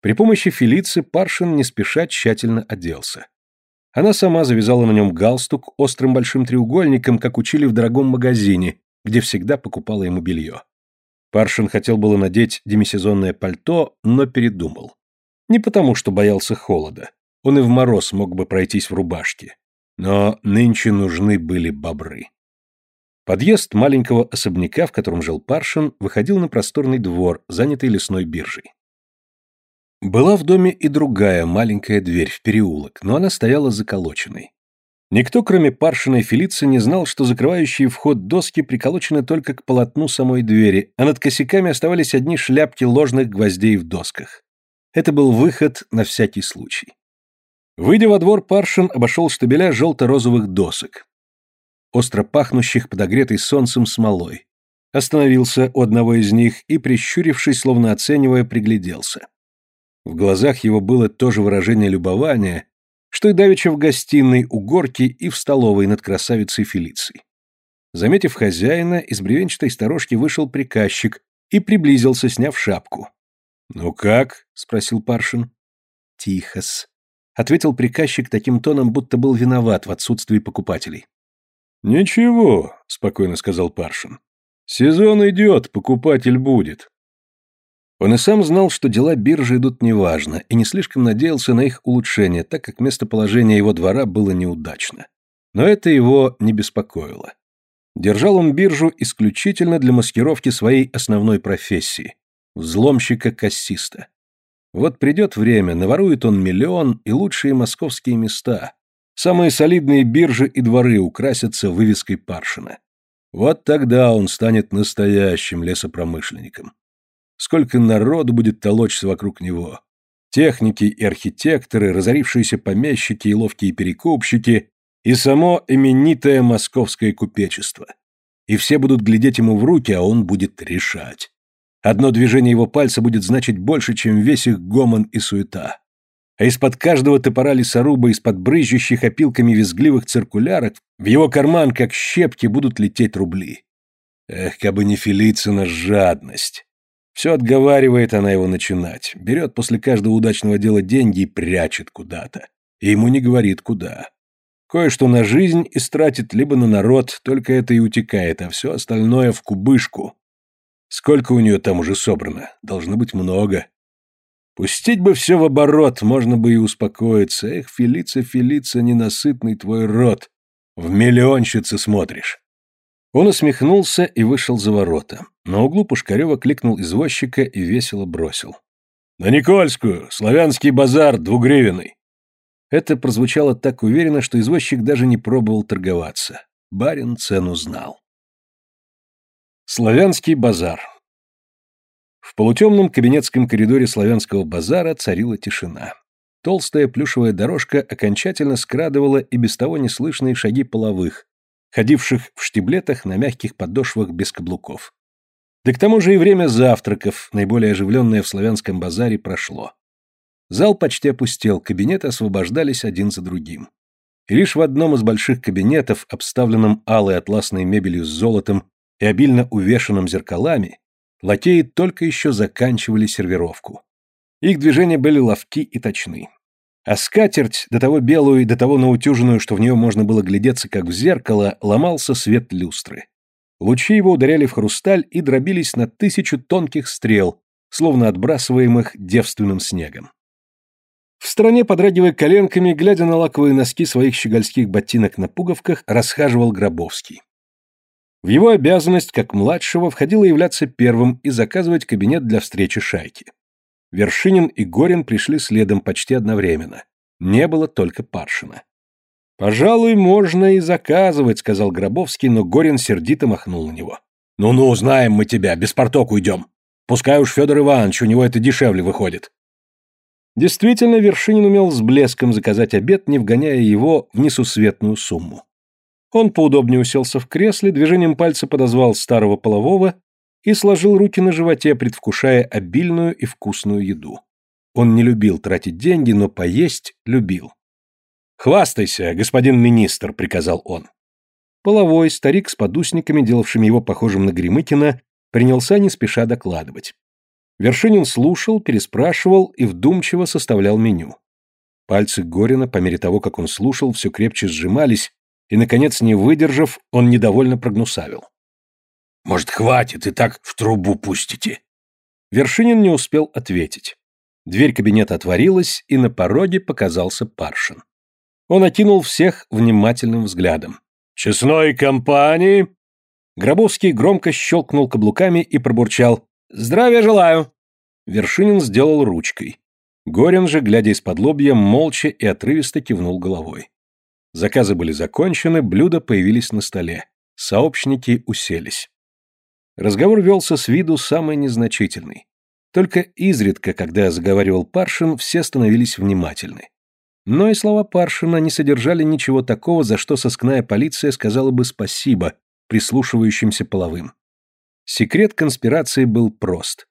При помощи Фелицы Паршин не спеша тщательно оделся. Она сама завязала на нем галстук острым большим треугольником, как учили в дорогом магазине, где всегда покупала ему белье. Паршин хотел было надеть демисезонное пальто, но передумал. Не потому, что боялся холода. Он и в мороз мог бы пройтись в рубашке. Но нынче нужны были бобры. Подъезд маленького особняка, в котором жил Паршин, выходил на просторный двор, занятый лесной биржей. Была в доме и другая маленькая дверь в переулок, но она стояла заколоченной. Никто, кроме Паршина и Фелицы, не знал, что закрывающие вход доски приколочены только к полотну самой двери, а над косяками оставались одни шляпки ложных гвоздей в досках. Это был выход на всякий случай. Выйдя во двор, Паршин обошел штабеля желто-розовых досок, остро пахнущих подогретой солнцем смолой. Остановился у одного из них и, прищурившись, словно оценивая, пригляделся. В глазах его было то же выражение любования, что и давеча в гостиной у горки и в столовой над красавицей Фелицией. Заметив хозяина, из бревенчатой сторожки вышел приказчик и приблизился, сняв шапку. «Ну как?» — спросил Паршин. «Тихо-с», — ответил приказчик таким тоном, будто был виноват в отсутствии покупателей. «Ничего», — спокойно сказал Паршин. «Сезон идет, покупатель будет». Он и сам знал, что дела биржи идут неважно, и не слишком надеялся на их улучшение, так как местоположение его двора было неудачно. Но это его не беспокоило. Держал он биржу исключительно для маскировки своей основной профессии – взломщика-кассиста. Вот придет время, наворует он миллион и лучшие московские места, Самые солидные биржи и дворы украсятся вывеской Паршина. Вот тогда он станет настоящим лесопромышленником. Сколько народу будет толочься вокруг него. Техники и архитекторы, разорившиеся помещики и ловкие перекупщики, и само именитое московское купечество. И все будут глядеть ему в руки, а он будет решать. Одно движение его пальца будет значить больше, чем весь их гомон и суета а из-под каждого топора лесоруба, из-под брызжущих опилками визгливых циркулярок, в его карман, как щепки, будут лететь рубли. Эх, кабы не Фелицина жадность. Все отговаривает она его начинать, берет после каждого удачного дела деньги и прячет куда-то. И ему не говорит, куда. Кое-что на жизнь истратит, либо на народ, только это и утекает, а все остальное в кубышку. Сколько у нее там уже собрано? Должно быть много. Пустить бы все в оборот, можно бы и успокоиться. Эх, Фелица, Фелица, ненасытный твой рот. В миллионщицы смотришь. Он усмехнулся и вышел за ворота. На углу Пушкарева кликнул извозчика и весело бросил. «На Никольскую! Славянский базар, двугривенный!» Это прозвучало так уверенно, что извозчик даже не пробовал торговаться. Барин цену знал. Славянский базар. В полутемном кабинетском коридоре славянского базара царила тишина. Толстая плюшевая дорожка окончательно скрадывала и без того неслышные шаги половых, ходивших в штиблетах на мягких подошвах без каблуков. Да к тому же и время завтраков, наиболее оживленное в славянском базаре, прошло. Зал почти опустел, кабинеты освобождались один за другим. И лишь в одном из больших кабинетов, обставленном алой атласной мебелью с золотом и обильно увешанном зеркалами, Лакеи только еще заканчивали сервировку. Их движения были ловки и точны. А скатерть, до того белую и до того наутюженную, что в нее можно было глядеться как в зеркало, ломался свет люстры. Лучи его ударяли в хрусталь и дробились на тысячу тонких стрел, словно отбрасываемых девственным снегом. В стороне, подрагивая коленками, глядя на лаковые носки своих щегольских ботинок на пуговках, расхаживал Гробовский. В его обязанность, как младшего, входило являться первым и заказывать кабинет для встречи шайки. Вершинин и Горин пришли следом почти одновременно. Не было только Паршина. «Пожалуй, можно и заказывать», — сказал Гробовский, но Горин сердито махнул на него. «Ну-ну, знаем мы тебя, без порток уйдем. Пускай уж Федор Иванович, у него это дешевле выходит». Действительно, Вершинин умел с блеском заказать обед, не вгоняя его в несусветную сумму. Он поудобнее уселся в кресле, движением пальца подозвал старого полового и сложил руки на животе, предвкушая обильную и вкусную еду. Он не любил тратить деньги, но поесть любил. «Хвастайся, господин министр», — приказал он. Половой, старик с подусниками, делавшими его похожим на Гремыкина, принялся не спеша докладывать. Вершинин слушал, переспрашивал и вдумчиво составлял меню. Пальцы Горина, по мере того, как он слушал, все крепче сжимались, и, наконец, не выдержав, он недовольно прогнусавил. «Может, хватит, и так в трубу пустите?» Вершинин не успел ответить. Дверь кабинета отворилась, и на пороге показался Паршин. Он окинул всех внимательным взглядом. «Честной компании!» Гробовский громко щелкнул каблуками и пробурчал «Здравия желаю!» Вершинин сделал ручкой. Горин же, глядя из-под лобья, молча и отрывисто кивнул головой. Заказы были закончены, блюда появились на столе. Сообщники уселись. Разговор велся с виду самый незначительный. Только изредка, когда заговаривал Паршин, все становились внимательны. Но и слова Паршина не содержали ничего такого, за что сыскная полиция сказала бы спасибо прислушивающимся половым. Секрет конспирации был прост.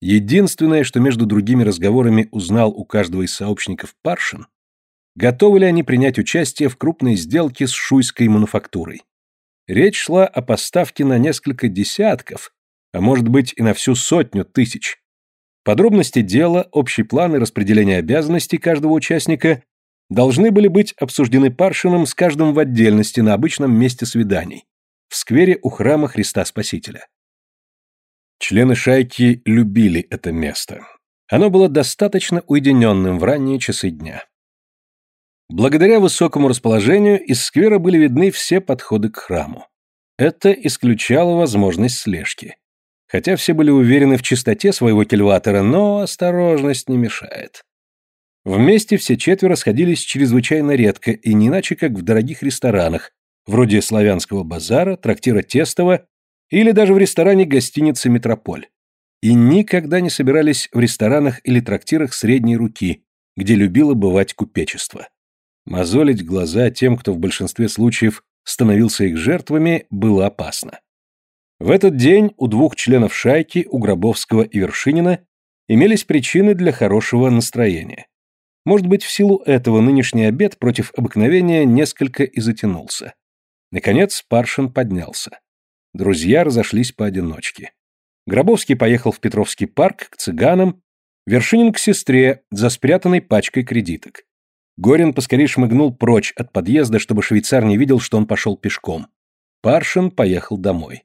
Единственное, что между другими разговорами узнал у каждого из сообщников Паршин, готовы ли они принять участие в крупной сделке с шуйской мануфактурой. Речь шла о поставке на несколько десятков, а может быть и на всю сотню тысяч. Подробности дела, общий план и распределение обязанностей каждого участника должны были быть обсуждены Паршином с каждым в отдельности на обычном месте свиданий, в сквере у храма Христа Спасителя. Члены шайки любили это место. Оно было достаточно уединенным в ранние часы дня. Благодаря высокому расположению из сквера были видны все подходы к храму. Это исключало возможность слежки. Хотя все были уверены в чистоте своего кельватора, но осторожность не мешает. Вместе все четверо сходились чрезвычайно редко и не иначе, как в дорогих ресторанах, вроде славянского базара, трактира Тестова или даже в ресторане гостиницы «Метрополь». И никогда не собирались в ресторанах или трактирах средней руки, где любило бывать купечество. Мозолить глаза тем, кто в большинстве случаев становился их жертвами, было опасно. В этот день у двух членов шайки, у Гробовского и Вершинина, имелись причины для хорошего настроения. Может быть, в силу этого нынешний обед против обыкновения несколько и затянулся. Наконец Паршин поднялся. Друзья разошлись поодиночке. Гробовский поехал в Петровский парк к цыганам, Вершинин к сестре за спрятанной пачкой кредиток. Горин поскорее шмыгнул прочь от подъезда, чтобы швейцар не видел, что он пошел пешком. Паршин поехал домой.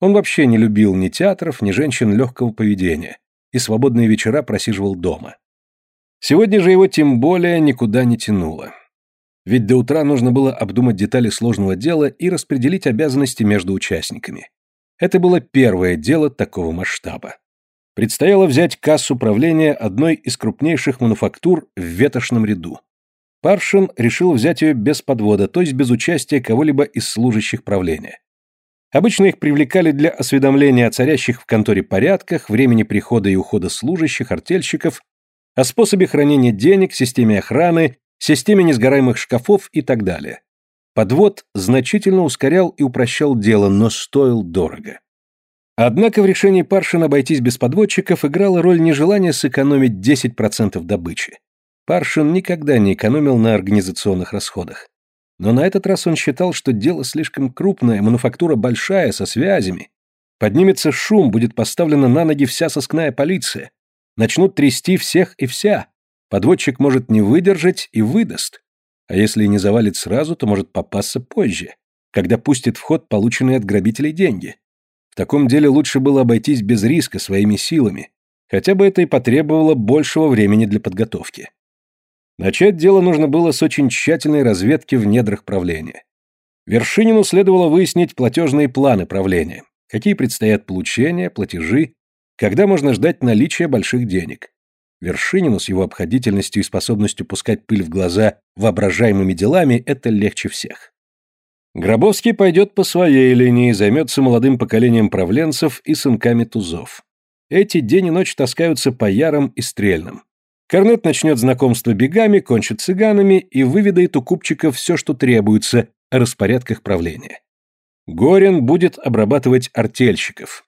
Он вообще не любил ни театров, ни женщин легкого поведения, и свободные вечера просиживал дома. Сегодня же его тем более никуда не тянуло. Ведь до утра нужно было обдумать детали сложного дела и распределить обязанности между участниками. Это было первое дело такого масштаба. Предстояло взять кассу управления одной из крупнейших мануфактур в ветошном ряду. Паршин решил взять ее без подвода, то есть без участия кого-либо из служащих правления. Обычно их привлекали для осведомления о царящих в конторе порядках, времени прихода и ухода служащих, артельщиков, о способе хранения денег, системе охраны, системе несгораемых шкафов и так далее. Подвод значительно ускорял и упрощал дело, но стоил дорого. Однако в решении Паршина обойтись без подводчиков играла роль нежелания сэкономить 10% добычи. Паршин никогда не экономил на организационных расходах. Но на этот раз он считал, что дело слишком крупное, мануфактура большая, со связями. Поднимется шум, будет поставлена на ноги вся соскная полиция. Начнут трясти всех и вся. Подводчик может не выдержать и выдаст. А если и не завалит сразу, то может попасться позже, когда пустит в ход полученные от грабителей деньги. В таком деле лучше было обойтись без риска своими силами, хотя бы это и потребовало большего времени для подготовки. Начать дело нужно было с очень тщательной разведки в недрах правления. Вершинину следовало выяснить платежные планы правления. Какие предстоят получения, платежи, когда можно ждать наличия больших денег. Вершинину с его обходительностью и способностью пускать пыль в глаза воображаемыми делами это легче всех. Гробовский пойдет по своей линии, займется молодым поколением правленцев и сынками тузов. Эти день и ночь таскаются по ярам и стрельным. Корнет начнет знакомство бегами, кончит цыганами и выведает у купчиков все, что требуется о распорядках правления. Горин будет обрабатывать артельщиков.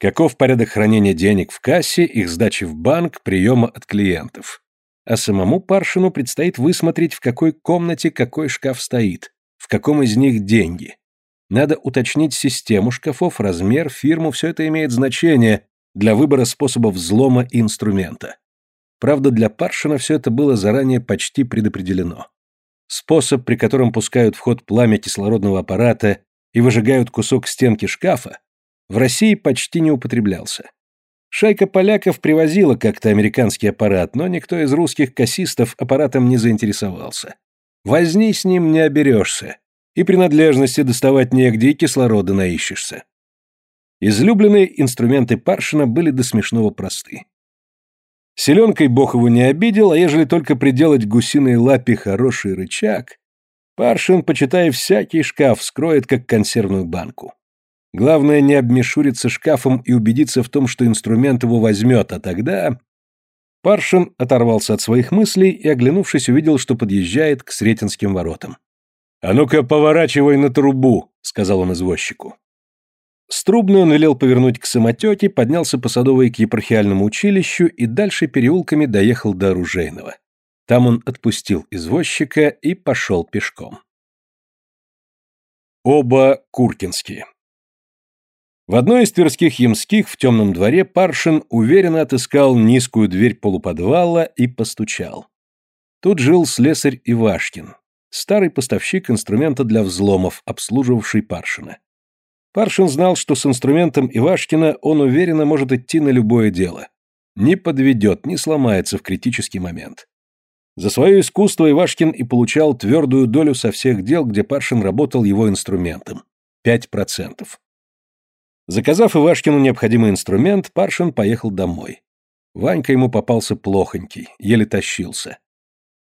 Каков порядок хранения денег в кассе, их сдачи в банк, приема от клиентов. А самому Паршину предстоит высмотреть, в какой комнате какой шкаф стоит, в каком из них деньги. Надо уточнить систему шкафов, размер, фирму, все это имеет значение для выбора способов взлома и инструмента. Правда, для Паршина все это было заранее почти предопределено. Способ, при котором пускают в ход пламя кислородного аппарата и выжигают кусок стенки шкафа, в России почти не употреблялся. Шайка поляков привозила как-то американский аппарат, но никто из русских кассистов аппаратом не заинтересовался. Возни с ним не оберешься, и принадлежности доставать негде, и кислорода наищешься. Излюбленные инструменты Паршина были до смешного просты. Селенкой бог его не обидел, а ежели только приделать гусиной лапе хороший рычаг, Паршин, почитая всякий шкаф, скроет, как консервную банку. Главное не обмешуриться шкафом и убедиться в том, что инструмент его возьмет, а тогда... Паршин оторвался от своих мыслей и, оглянувшись, увидел, что подъезжает к Сретенским воротам. «А ну-ка, поворачивай на трубу», — сказал он извозчику. С трубной он велел повернуть к самотеке, поднялся по Садовой к епархиальному училищу и дальше переулками доехал до Оружейного. Там он отпустил извозчика и пошел пешком. Оба Куркинские. В одной из тверских ямских в темном дворе Паршин уверенно отыскал низкую дверь полуподвала и постучал. Тут жил слесарь Ивашкин, старый поставщик инструмента для взломов, обслуживавший Паршина. Паршин знал, что с инструментом Ивашкина он уверенно может идти на любое дело. Не подведет, не сломается в критический момент. За свое искусство Ивашкин и получал твердую долю со всех дел, где Паршин работал его инструментом. 5%. Заказав Ивашкину необходимый инструмент, Паршин поехал домой. Ванька ему попался плохонький, еле тащился.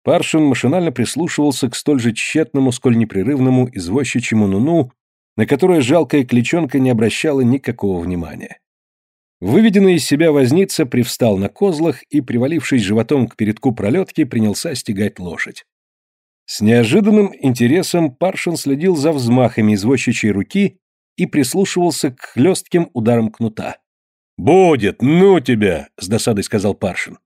Паршин машинально прислушивался к столь же тщетному, сколь непрерывному извозчичьему нуну, на которое жалкая кличонка не обращала никакого внимания. Выведенный из себя возница привстал на козлах и, привалившись животом к передку пролетки, принялся стегать лошадь. С неожиданным интересом Паршин следил за взмахами извозчичьей руки и прислушивался к хлестким ударам кнута. «Будет, ну тебя!» — с досадой сказал Паршин.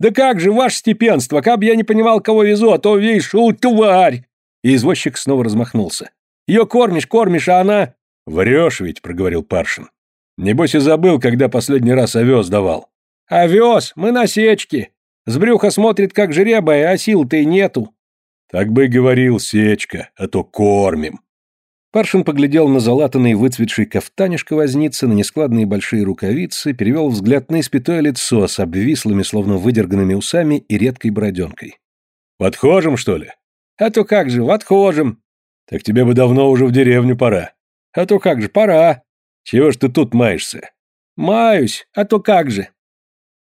«Да как же, ваше степенство, как бы я не понимал, кого везу, а то, видишь, у, тварь!» И извозчик снова размахнулся. Ее кормишь, кормишь, а она...» «Врешь ведь», — проговорил Паршин. «Небось и забыл, когда последний раз овес давал». «Овес? Мы на сечке. С брюха смотрит, как жребая, а сил-то и нету». «Так бы и говорил, сечка, а то кормим». Паршин поглядел на залатанный выцветший кафтанишко возницы, на нескладные большие рукавицы, перевел взгляд на испятое лицо с обвислыми, словно выдерганными усами и редкой бороденкой. «Подхожим, что ли?» «А то как же, отхожим. Так тебе бы давно уже в деревню пора. А то как же, пора. Чего ж ты тут маешься? Маюсь, а то как же.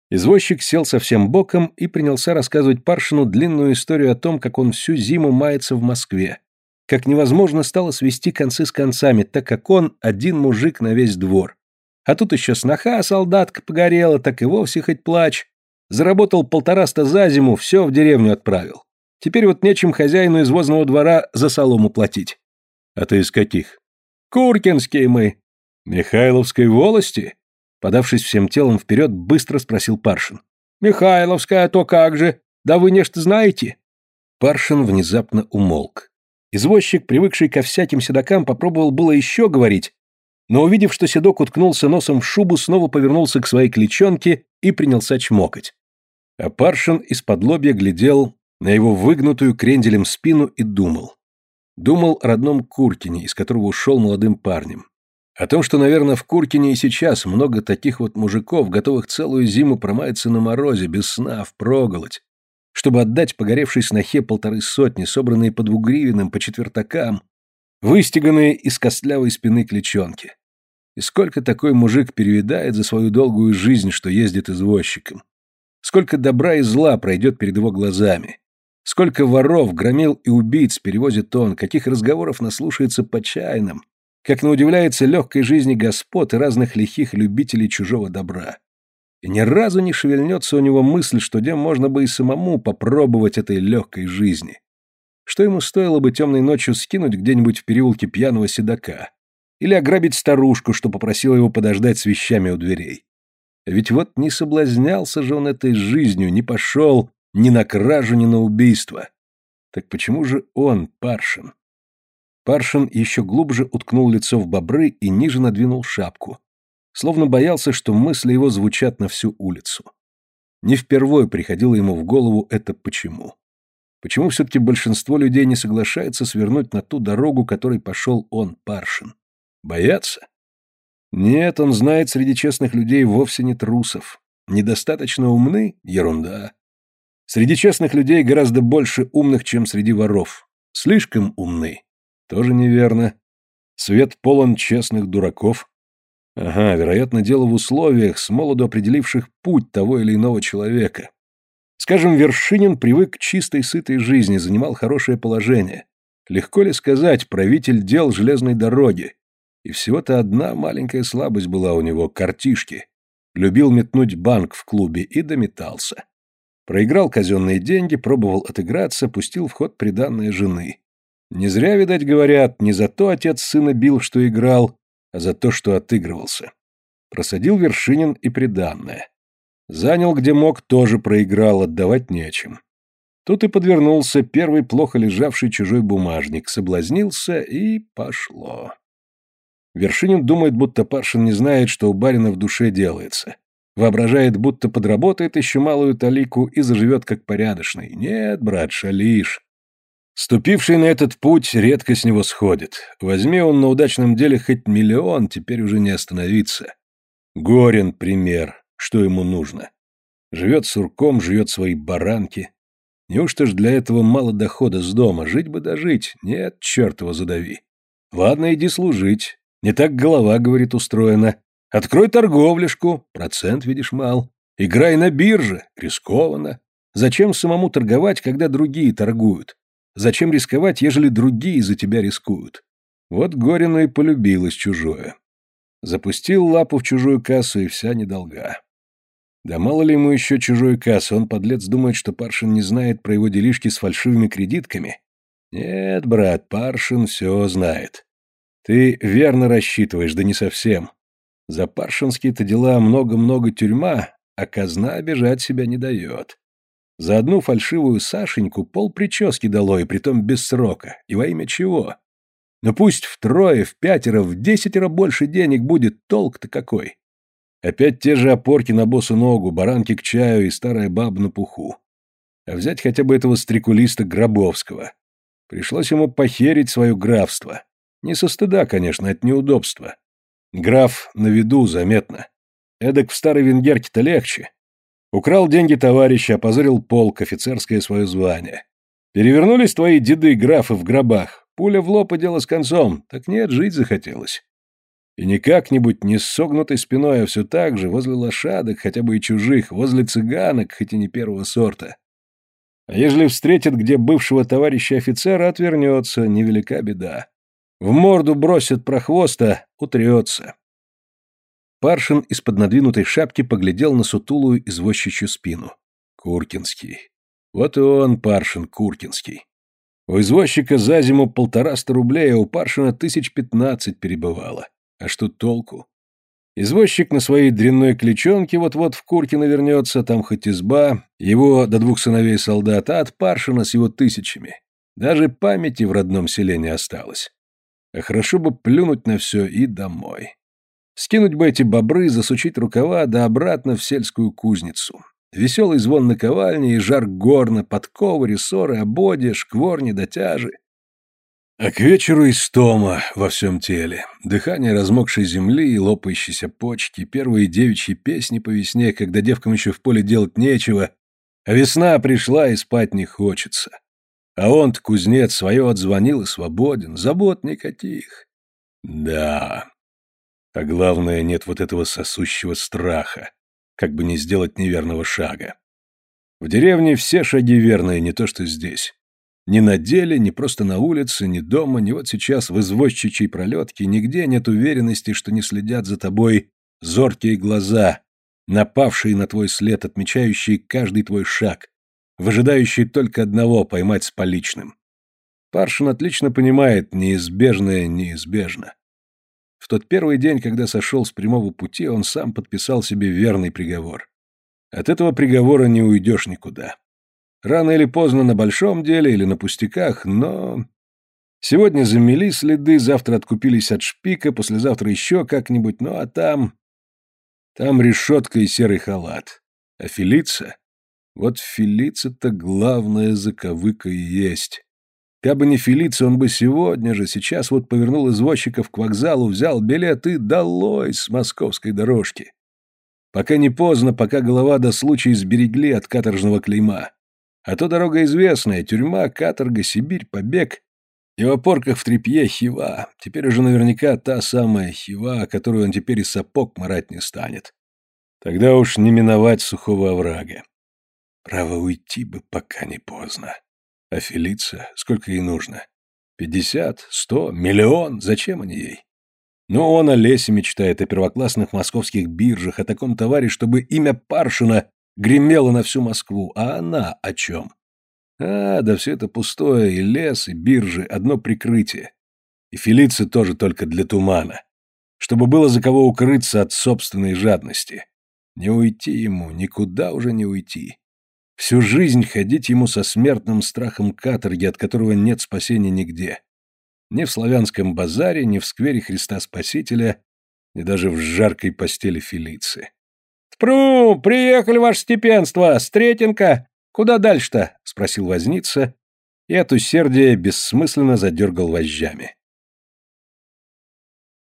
Извозчик сел совсем боком и принялся рассказывать Паршину длинную историю о том, как он всю зиму мается в Москве. Как невозможно стало свести концы с концами, так как он один мужик на весь двор. А тут еще сноха солдатка погорела, так и вовсе хоть плачь. Заработал полтораста за зиму, все в деревню отправил. Теперь вот нечем хозяину извозного двора за солому платить. А ты из каких? Куркинские мы. Михайловской волости? Подавшись всем телом вперед, быстро спросил Паршин. Михайловская, а то как же? Да вы нечто знаете? Паршин внезапно умолк. Извозчик, привыкший ко всяким седокам, попробовал было еще говорить, но увидев, что седок уткнулся носом в шубу, снова повернулся к своей кличонке и принялся чмокать. А Паршин из-под лобья глядел на его выгнутую кренделем спину и думал. Думал о родном Куркине, из которого ушел молодым парнем. О том, что, наверное, в Куркине и сейчас много таких вот мужиков, готовых целую зиму промаяться на морозе, без сна, впроголодь, чтобы отдать погоревшей снохе полторы сотни, собранные по двугривенным, по четвертакам. выстеганные из костлявой спины клечонки. И сколько такой мужик перевидает за свою долгую жизнь, что ездит извозчиком. Сколько добра и зла пройдет перед его глазами. Сколько воров, громил и убийц перевозит он, каких разговоров наслушается по чайным, как наудивляется легкой жизни господ и разных лихих любителей чужого добра. И ни разу не шевельнется у него мысль, что дем можно бы и самому попробовать этой легкой жизни. Что ему стоило бы темной ночью скинуть где-нибудь в переулке пьяного седока? Или ограбить старушку, что попросила его подождать с вещами у дверей? Ведь вот не соблазнялся же он этой жизнью, не пошел ни на кражу, ни на убийство. Так почему же он, Паршин? Паршин еще глубже уткнул лицо в бобры и ниже надвинул шапку, словно боялся, что мысли его звучат на всю улицу. Не впервой приходило ему в голову это почему. Почему все-таки большинство людей не соглашается свернуть на ту дорогу, которой пошел он, Паршин? Боятся? Нет, он знает среди честных людей вовсе не трусов. Недостаточно умны – ерунда. Среди честных людей гораздо больше умных, чем среди воров. Слишком умны. Тоже неверно. Свет полон честных дураков. Ага, вероятно, дело в условиях, с молоду определивших путь того или иного человека. Скажем, Вершинин привык к чистой, сытой жизни, занимал хорошее положение. Легко ли сказать, правитель дел железной дороги? И всего-то одна маленькая слабость была у него – картишки. Любил метнуть банк в клубе и дометался. Проиграл казенные деньги, пробовал отыграться, пустил в ход приданные жены. Не зря, видать, говорят, не за то отец сына бил, что играл, а за то, что отыгрывался. Просадил Вершинин и приданное. Занял, где мог, тоже проиграл, отдавать нечем. Тут и подвернулся первый плохо лежавший чужой бумажник, соблазнился и пошло. Вершинин думает, будто Паршин не знает, что у барина в душе делается. Воображает, будто подработает еще малую талику и заживет как порядочный. Нет, брат, шалишь. Ступивший на этот путь редко с него сходит. Возьми он на удачном деле хоть миллион, теперь уже не остановиться. Горен пример, что ему нужно. Живет сурком, живет свои баранки. Неужто ж для этого мало дохода с дома? Жить бы дожить. Нет, черт его задави. Ладно, иди служить. Не так голова, говорит, устроена. Открой торговляшку, процент, видишь, мал. Играй на бирже, рискованно. Зачем самому торговать, когда другие торгуют? Зачем рисковать, ежели другие за тебя рискуют? Вот Горину и полюбилось чужое. Запустил лапу в чужую кассу, и вся недолга. Да мало ли ему еще чужой кассы, он, подлец, думает, что Паршин не знает про его делишки с фальшивыми кредитками? Нет, брат, Паршин все знает. Ты верно рассчитываешь, да не совсем. За паршинские-то дела много-много тюрьма, а казна обижать себя не дает. За одну фальшивую Сашеньку пол прически дало, и притом без срока. И во имя чего? Но пусть втрое, в пятеро, в десятеро больше денег будет, толк-то какой. Опять те же опорки на босу ногу, баранки к чаю и старая баба на пуху. А взять хотя бы этого стрекулиста Гробовского. Пришлось ему похерить свое графство. Не со стыда, конечно, от неудобства. Граф на виду, заметно. Эдак в старой венгерке-то легче. Украл деньги товарища, опозорил полк, офицерское свое звание. Перевернулись твои деды графы в гробах. Пуля в лоб и дело с концом. Так нет, жить захотелось. И не как-нибудь не с согнутой спиной, а все так же, возле лошадок, хотя бы и чужих, возле цыганок, хоть и не первого сорта. А ежели встретит где бывшего товарища офицера, отвернется, невелика беда. В морду бросит прохвоста, утрется. Паршин из-под надвинутой шапки поглядел на сутулую извозчичью спину. Куркинский. Вот и он, Паршин, Куркинский. У извозчика за зиму полтораста рублей, а у Паршина тысяч пятнадцать перебывало. А что толку? Извозчик на своей дрянной кличонке вот-вот в Куркино вернется, там хоть изба, его до двух сыновей солдат, а от Паршина с его тысячами. Даже памяти в родном селе не осталось. А хорошо бы плюнуть на все и домой. Скинуть бы эти бобры, засучить рукава, да обратно в сельскую кузницу. Веселый звон наковальни и жар горна, подковы, рессоры, ободья, шкворни, дотяжи. А к вечеру истома во всем теле. Дыхание размокшей земли и лопающиеся почки, первые девичьи песни по весне, когда девкам еще в поле делать нечего, а весна пришла и спать не хочется. А он-то, кузнец, свое отзвонил и свободен, забот никаких. Да. А главное, нет вот этого сосущего страха, как бы не сделать неверного шага. В деревне все шаги верные, не то что здесь. Ни на деле, ни просто на улице, ни дома, ни вот сейчас в извозчичьей пролетке, нигде нет уверенности, что не следят за тобой зоркие глаза, напавшие на твой след, отмечающие каждый твой шаг, выжидающие только одного поймать с поличным. Паршин отлично понимает, неизбежное неизбежно. В тот первый день, когда сошел с прямого пути, он сам подписал себе верный приговор. От этого приговора не уйдешь никуда. Рано или поздно на большом деле или на пустяках, но... Сегодня замели следы, завтра откупились от шпика, послезавтра еще как-нибудь, ну а там... Там решетка и серый халат. А Фелица? Вот Фелица-то главная заковыка и есть. Кабы не Фелица, он бы сегодня же, сейчас вот повернул извозчиков к вокзалу, взял билет и долой с московской дорожки. Пока не поздно, пока голова до случая сберегли от каторжного клейма. А то дорога известная, тюрьма, каторга, Сибирь, побег. И в опорках в тряпье хива. Теперь уже наверняка та самая хива, которую он теперь и сапог марать не станет. Тогда уж не миновать сухого оврага. Право уйти бы, пока не поздно. А Фелица, сколько ей нужно? Пятьдесят? Сто? Миллион? Зачем они ей? Ну, он о лесе мечтает, о первоклассных московских биржах, о таком товаре, чтобы имя Паршина гремело на всю Москву. А она о чем? А, да все это пустое, и лес, и биржи, одно прикрытие. И Фелиция тоже только для тумана. Чтобы было за кого укрыться от собственной жадности. Не уйти ему, никуда уже не уйти. Всю жизнь ходить ему со смертным страхом каторги, от которого нет спасения нигде. Ни в славянском базаре, ни в сквере Христа Спасителя, ни даже в жаркой постели Фелиции. «Спру! Приехали, ваше степенство! Стретенко! Куда дальше-то?» — спросил возница, и от усердия бессмысленно задергал вожжами.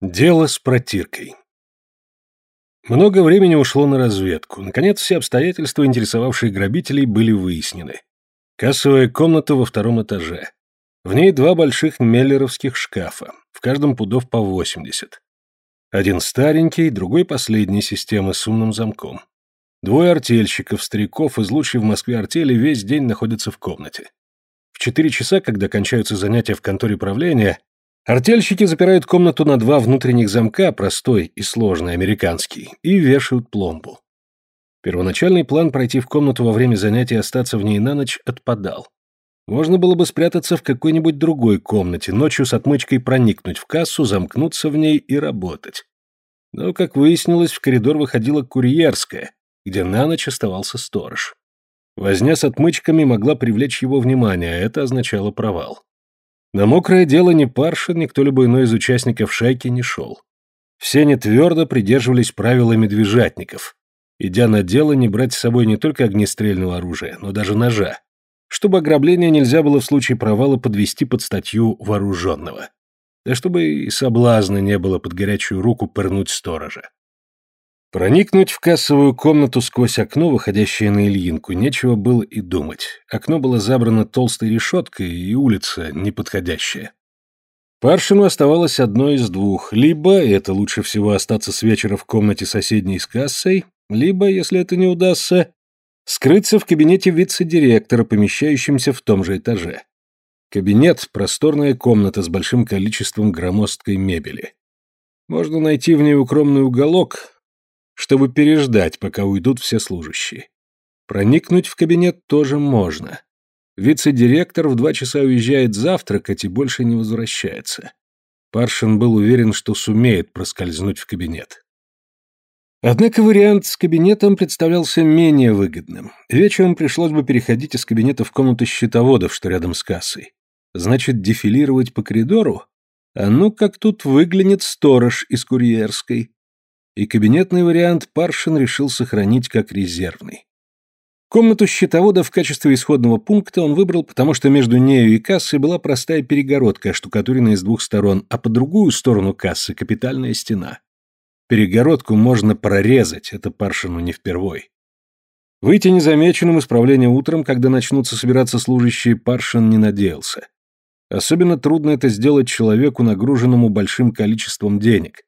Дело с протиркой Много времени ушло на разведку. Наконец, все обстоятельства, интересовавшие грабителей, были выяснены. Кассовая комната во втором этаже. В ней два больших меллеровских шкафа, в каждом пудов по 80. Один старенький, другой последней системы с умным замком. Двое артельщиков, стариков из лучшей в Москве артели весь день находятся в комнате. В четыре часа, когда кончаются занятия в конторе правления, артельщики запирают комнату на два внутренних замка, простой и сложный, американский, и вешают пломбу. Первоначальный план пройти в комнату во время занятий и остаться в ней на ночь отпадал. Можно было бы спрятаться в какой-нибудь другой комнате, ночью с отмычкой проникнуть в кассу, замкнуться в ней и работать. Но, как выяснилось, в коридор выходила курьерская, где на ночь оставался сторож. Возня с отмычками могла привлечь его внимание, а это означало провал. На мокрое дело ни Паршин, ни кто-либо иной из участников шайки не шел. Все не твердо придерживались правила медвежатников, идя на дело не брать с собой не только огнестрельного оружия, но даже ножа чтобы ограбление нельзя было в случае провала подвести под статью вооруженного. Да чтобы и соблазна не было под горячую руку пырнуть сторожа. Проникнуть в кассовую комнату сквозь окно, выходящее на Ильинку, нечего было и думать. Окно было забрано толстой решеткой, и улица неподходящая. Паршину оставалось одно из двух. Либо, и это лучше всего остаться с вечера в комнате соседней с кассой, либо, если это не удастся, Скрыться в кабинете вице-директора, помещающемся в том же этаже. Кабинет – просторная комната с большим количеством громоздкой мебели. Можно найти в ней укромный уголок, чтобы переждать, пока уйдут все служащие. Проникнуть в кабинет тоже можно. Вице-директор в два часа уезжает завтракать и больше не возвращается. Паршин был уверен, что сумеет проскользнуть в кабинет. Однако вариант с кабинетом представлялся менее выгодным. Вечером пришлось бы переходить из кабинета в комнату счетоводов, что рядом с кассой. Значит, дефилировать по коридору? А ну как тут выглянет сторож из курьерской. И кабинетный вариант Паршин решил сохранить как резервный. Комнату счетовода в качестве исходного пункта он выбрал, потому что между нею и кассой была простая перегородка, оштукатуренная с двух сторон, а по другую сторону кассы капитальная стена. Перегородку можно прорезать, это Паршину не впервой. Выйти незамеченным из правления утром, когда начнутся собираться служащие, Паршин не надеялся. Особенно трудно это сделать человеку, нагруженному большим количеством денег.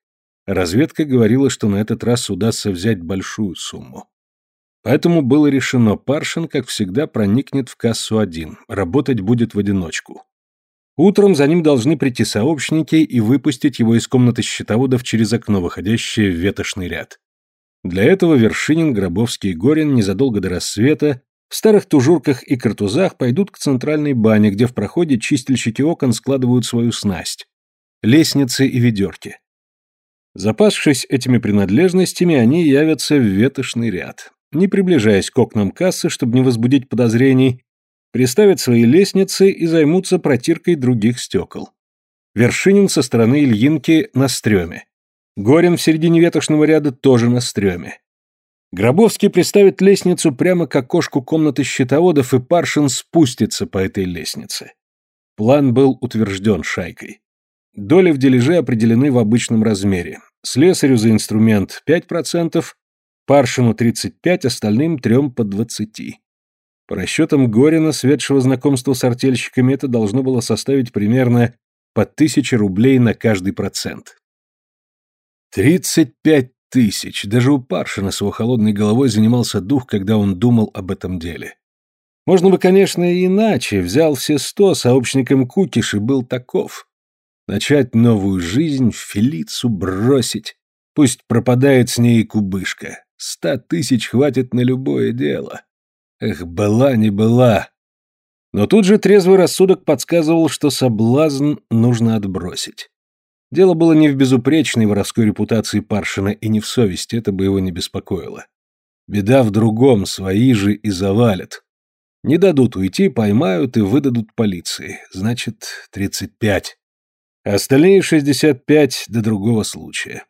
Разведка говорила, что на этот раз удастся взять большую сумму. Поэтому было решено, Паршин, как всегда, проникнет в кассу один, работать будет в одиночку. Утром за ним должны прийти сообщники и выпустить его из комнаты счетоводов через окно, выходящее в ветошный ряд. Для этого Вершинин, Гробовский и Горин незадолго до рассвета в старых тужурках и картузах пойдут к центральной бане, где в проходе чистильщики окон складывают свою снасть, лестницы и ведерки. Запасшись этими принадлежностями, они явятся в ветошный ряд не приближаясь к окнам кассы, чтобы не возбудить подозрений, приставят свои лестницы и займутся протиркой других стекол. Вершинин со стороны Ильинки на стреме. Горин в середине ветошного ряда тоже на стреме. Гробовский приставит лестницу прямо к окошку комнаты счетоводов, и Паршин спустится по этой лестнице. План был утвержден шайкой. Доли в дележе определены в обычном размере. Слесарю за инструмент 5%, Паршину 35, остальным трем по 20. По расчетам Горина, светшего знакомства с артельщиками, это должно было составить примерно по 1000 рублей на каждый процент. 35 тысяч! Даже у Паршина с его холодной головой занимался дух, когда он думал об этом деле. Можно бы, конечно, и иначе. Взял все сто, сообщником и был таков. Начать новую жизнь, Фелицу бросить. Пусть пропадает с ней кубышка. Ста тысяч хватит на любое дело. Эх, была не была. Но тут же трезвый рассудок подсказывал, что соблазн нужно отбросить. Дело было не в безупречной воровской репутации Паршина и не в совести, это бы его не беспокоило. Беда в другом, свои же и завалят. Не дадут уйти, поймают и выдадут полиции. Значит, тридцать пять. Остальные шестьдесят пять до другого случая.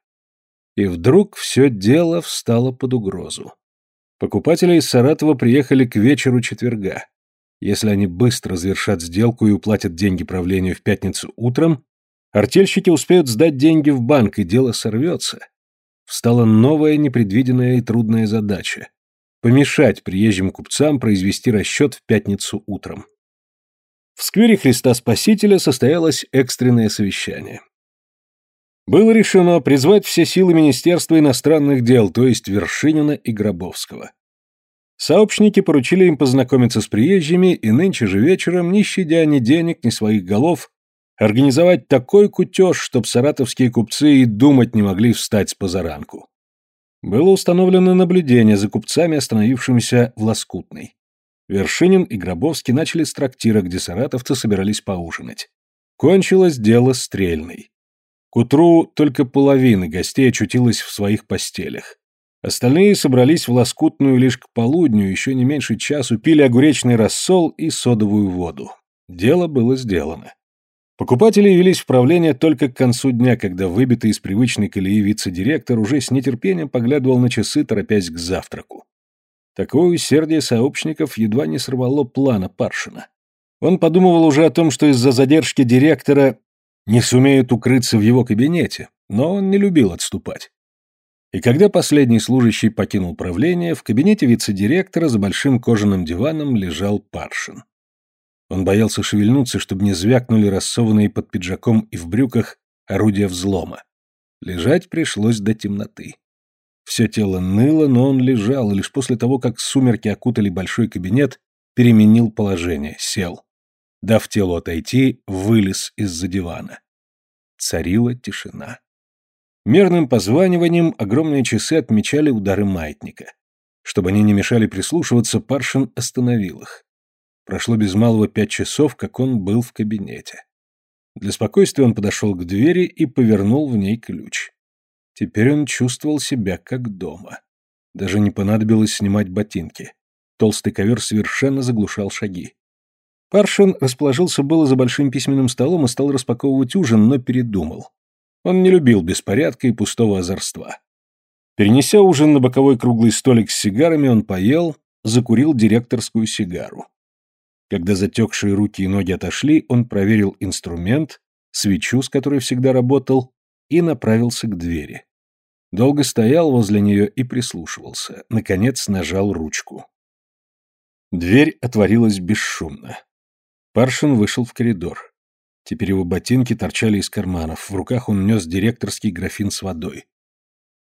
И вдруг все дело встало под угрозу. Покупатели из Саратова приехали к вечеру четверга. Если они быстро завершат сделку и уплатят деньги правлению в пятницу утром, артельщики успеют сдать деньги в банк, и дело сорвется. Встала новая непредвиденная и трудная задача – помешать приезжим купцам произвести расчет в пятницу утром. В сквере Христа Спасителя состоялось экстренное совещание. Было решено призвать все силы Министерства иностранных дел, то есть Вершинина и Гробовского. Сообщники поручили им познакомиться с приезжими и нынче же вечером, не щадя ни денег, ни своих голов, организовать такой кутеж, чтоб саратовские купцы и думать не могли встать с позаранку. Было установлено наблюдение за купцами, остановившимися в Лоскутной. Вершинин и Гробовский начали с трактира, где саратовцы собирались поужинать. Кончилось дело стрельной. К утру только половина гостей очутилась в своих постелях. Остальные собрались в лоскутную лишь к полудню, еще не меньше часу пили огуречный рассол и содовую воду. Дело было сделано. Покупатели явились в правление только к концу дня, когда выбитый из привычной колеи вице-директор уже с нетерпением поглядывал на часы, торопясь к завтраку. Такое усердие сообщников едва не сорвало плана Паршина. Он подумывал уже о том, что из-за задержки директора не сумеют укрыться в его кабинете, но он не любил отступать. И когда последний служащий покинул правление, в кабинете вице-директора за большим кожаным диваном лежал Паршин. Он боялся шевельнуться, чтобы не звякнули рассованные под пиджаком и в брюках орудия взлома. Лежать пришлось до темноты. Все тело ныло, но он лежал, и лишь после того, как сумерки окутали большой кабинет, переменил положение, сел дав телу отойти, вылез из-за дивана. Царила тишина. Мерным позваниванием огромные часы отмечали удары маятника. Чтобы они не мешали прислушиваться, Паршин остановил их. Прошло без малого пять часов, как он был в кабинете. Для спокойствия он подошел к двери и повернул в ней ключ. Теперь он чувствовал себя как дома. Даже не понадобилось снимать ботинки. Толстый ковер совершенно заглушал шаги. Паршин расположился было за большим письменным столом и стал распаковывать ужин, но передумал. Он не любил беспорядка и пустого озорства. Перенеся ужин на боковой круглый столик с сигарами, он поел, закурил директорскую сигару. Когда затекшие руки и ноги отошли, он проверил инструмент, свечу, с которой всегда работал, и направился к двери. Долго стоял возле нее и прислушивался, наконец нажал ручку. Дверь отворилась бесшумно. Паршин вышел в коридор. Теперь его ботинки торчали из карманов, в руках он нес директорский графин с водой.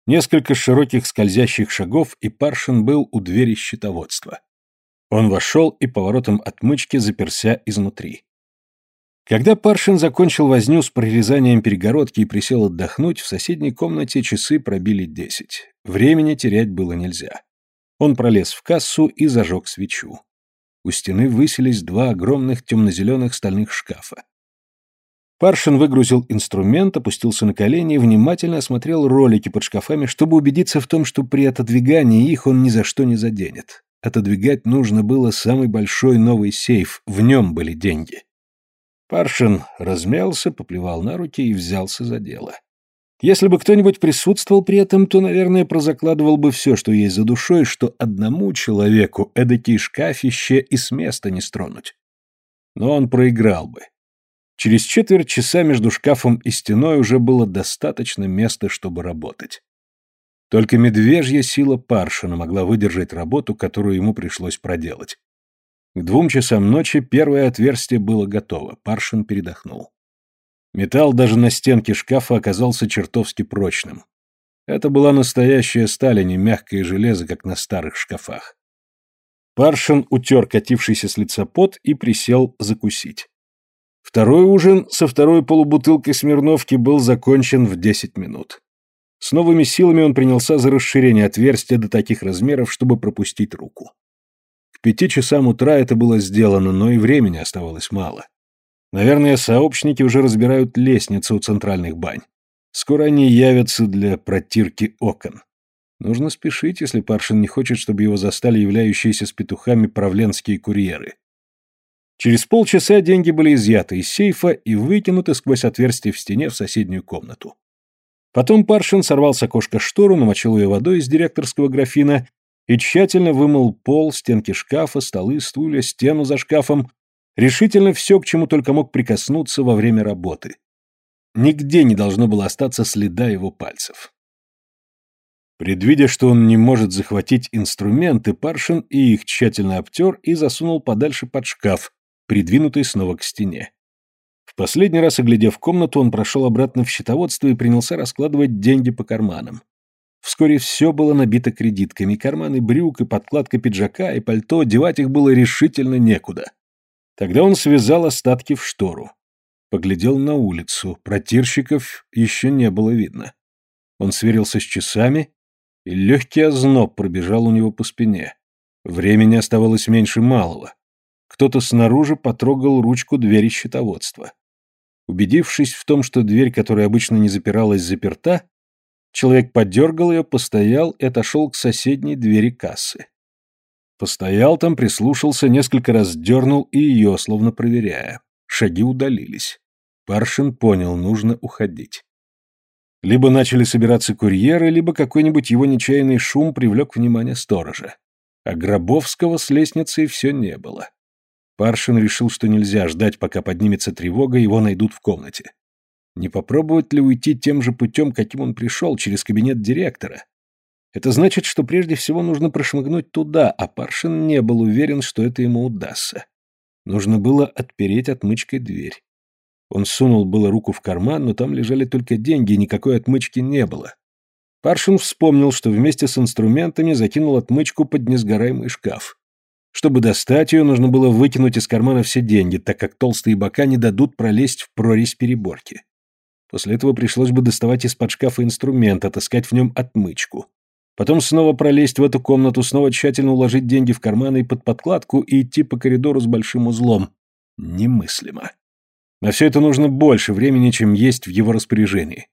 Несколько широких скользящих шагов, и Паршин был у двери счетоводства. Он вошел и поворотом отмычки заперся изнутри. Когда Паршин закончил возню с прорезанием перегородки и присел отдохнуть, в соседней комнате часы пробили десять. Времени терять было нельзя. Он пролез в кассу и зажег свечу. У стены высились два огромных темно-зеленых стальных шкафа. Паршин выгрузил инструмент, опустился на колени и внимательно осмотрел ролики под шкафами, чтобы убедиться в том, что при отодвигании их он ни за что не заденет. Отодвигать нужно было самый большой новый сейф, в нем были деньги. Паршин размялся, поплевал на руки и взялся за дело. Если бы кто-нибудь присутствовал при этом, то, наверное, прозакладывал бы все, что есть за душой, что одному человеку эдакие шкафище и с места не стронуть. Но он проиграл бы. Через четверть часа между шкафом и стеной уже было достаточно места, чтобы работать. Только медвежья сила Паршина могла выдержать работу, которую ему пришлось проделать. К двум часам ночи первое отверстие было готово, Паршин передохнул. Металл даже на стенке шкафа оказался чертовски прочным. Это была настоящая сталь, а не мягкое железо, как на старых шкафах. Паршин утер катившийся с лица пот и присел закусить. Второй ужин со второй полубутылкой Смирновки был закончен в десять минут. С новыми силами он принялся за расширение отверстия до таких размеров, чтобы пропустить руку. К пяти часам утра это было сделано, но и времени оставалось мало. Наверное, сообщники уже разбирают лестницы у центральных бань. Скоро они явятся для протирки окон. Нужно спешить, если Паршин не хочет, чтобы его застали являющиеся с петухами правленские курьеры. Через полчаса деньги были изъяты из сейфа и выкинуты сквозь отверстие в стене в соседнюю комнату. Потом Паршин сорвал с окошка штору, намочил ее водой из директорского графина и тщательно вымыл пол, стенки шкафа, столы, стулья, стену за шкафом, решительно все, к чему только мог прикоснуться во время работы. Нигде не должно было остаться следа его пальцев. Предвидя, что он не может захватить инструменты, Паршин и их тщательно обтер и засунул подальше под шкаф, придвинутый снова к стене. В последний раз, оглядев комнату, он прошел обратно в счетоводство и принялся раскладывать деньги по карманам. Вскоре все было набито кредитками, карманы брюк, и подкладка пиджака, и пальто, девать их было решительно некуда. Тогда он связал остатки в штору. Поглядел на улицу, протирщиков еще не было видно. Он сверился с часами, и легкий озноб пробежал у него по спине. Времени оставалось меньше малого. Кто-то снаружи потрогал ручку двери счетоводства. Убедившись в том, что дверь, которая обычно не запиралась, заперта, Человек подергал ее, постоял и отошел к соседней двери кассы. Постоял там, прислушался, несколько раз дернул и ее, словно проверяя. Шаги удалились. Паршин понял, нужно уходить. Либо начали собираться курьеры, либо какой-нибудь его нечаянный шум привлек внимание сторожа. А Гробовского с лестницей все не было. Паршин решил, что нельзя ждать, пока поднимется тревога, его найдут в комнате. Не попробовать ли уйти тем же путем, каким он пришел, через кабинет директора? Это значит, что прежде всего нужно прошмыгнуть туда, а Паршин не был уверен, что это ему удастся. Нужно было отпереть отмычкой дверь. Он сунул было руку в карман, но там лежали только деньги, никакой отмычки не было. Паршин вспомнил, что вместе с инструментами закинул отмычку под несгораемый шкаф. Чтобы достать ее, нужно было выкинуть из кармана все деньги, так как толстые бока не дадут пролезть в прорезь переборки. После этого пришлось бы доставать из-под шкафа инструмент, отыскать в нем отмычку. Потом снова пролезть в эту комнату, снова тщательно уложить деньги в карманы и под подкладку и идти по коридору с большим узлом. Немыслимо. На все это нужно больше времени, чем есть в его распоряжении.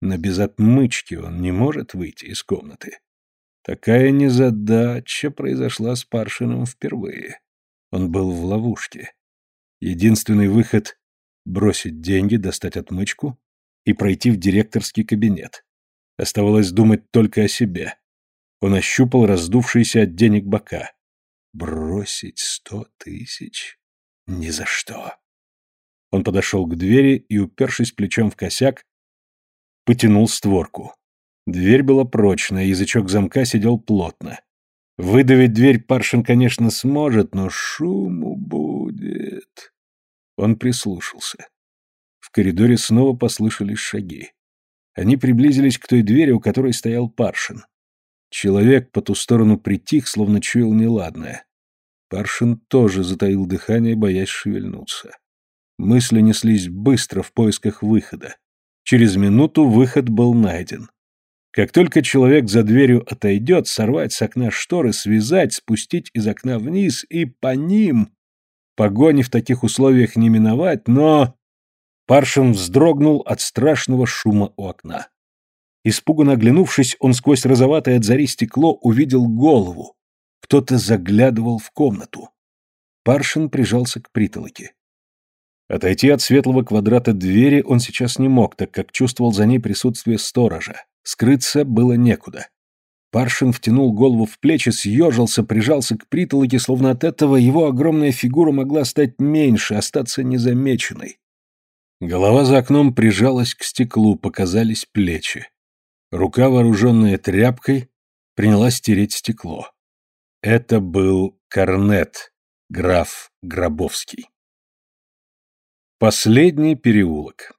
Но без отмычки он не может выйти из комнаты. Такая незадача произошла с Паршином впервые. Он был в ловушке. Единственный выход — бросить деньги, достать отмычку и пройти в директорский кабинет. Оставалось думать только о себе. Он ощупал раздувшиеся от денег бока. Бросить сто тысяч? Ни за что. Он подошел к двери и, упершись плечом в косяк, потянул створку. Дверь была прочная, язычок замка сидел плотно. Выдавить дверь Паршин, конечно, сможет, но шуму будет. Он прислушался. В коридоре снова послышались шаги. Они приблизились к той двери, у которой стоял Паршин. Человек по ту сторону притих, словно чуял неладное. Паршин тоже затаил дыхание, боясь шевельнуться. Мысли неслись быстро в поисках выхода. Через минуту выход был найден. Как только человек за дверью отойдет, сорвать с окна шторы, связать, спустить из окна вниз и по ним... Погони в таких условиях не миновать, но... Паршин вздрогнул от страшного шума у окна. Испуганно оглянувшись, он сквозь розоватое от зари стекло увидел голову. Кто-то заглядывал в комнату. Паршин прижался к притолоке. Отойти от светлого квадрата двери он сейчас не мог, так как чувствовал за ней присутствие сторожа. Скрыться было некуда. Паршин втянул голову в плечи, съежился, прижался к притолоке, словно от этого его огромная фигура могла стать меньше, остаться незамеченной. Голова за окном прижалась к стеклу, показались плечи. Рука, вооруженная тряпкой, принялась тереть стекло. Это был Корнет, граф Гробовский. Последний переулок.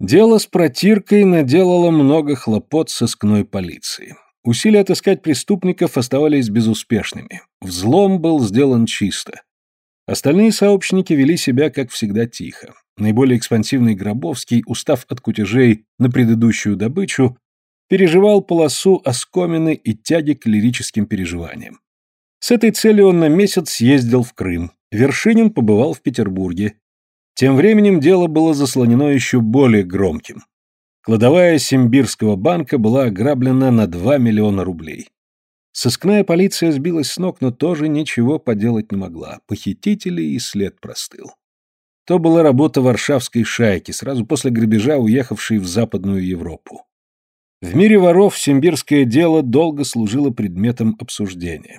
Дело с протиркой наделало много хлопот сыскной полиции. Усилия отыскать преступников оставались безуспешными. Взлом был сделан чисто. Остальные сообщники вели себя, как всегда, тихо. Наиболее экспансивный Гробовский, устав от кутежей на предыдущую добычу, переживал полосу оскомины и тяги к лирическим переживаниям. С этой целью он на месяц съездил в Крым. Вершинин побывал в Петербурге. Тем временем дело было заслонено еще более громким. Кладовая Симбирского банка была ограблена на 2 миллиона рублей. Сыскная полиция сбилась с ног, но тоже ничего поделать не могла. Похитители и след простыл. То была работа варшавской шайки, сразу после грабежа уехавшей в Западную Европу. В мире воров симбирское дело долго служило предметом обсуждения.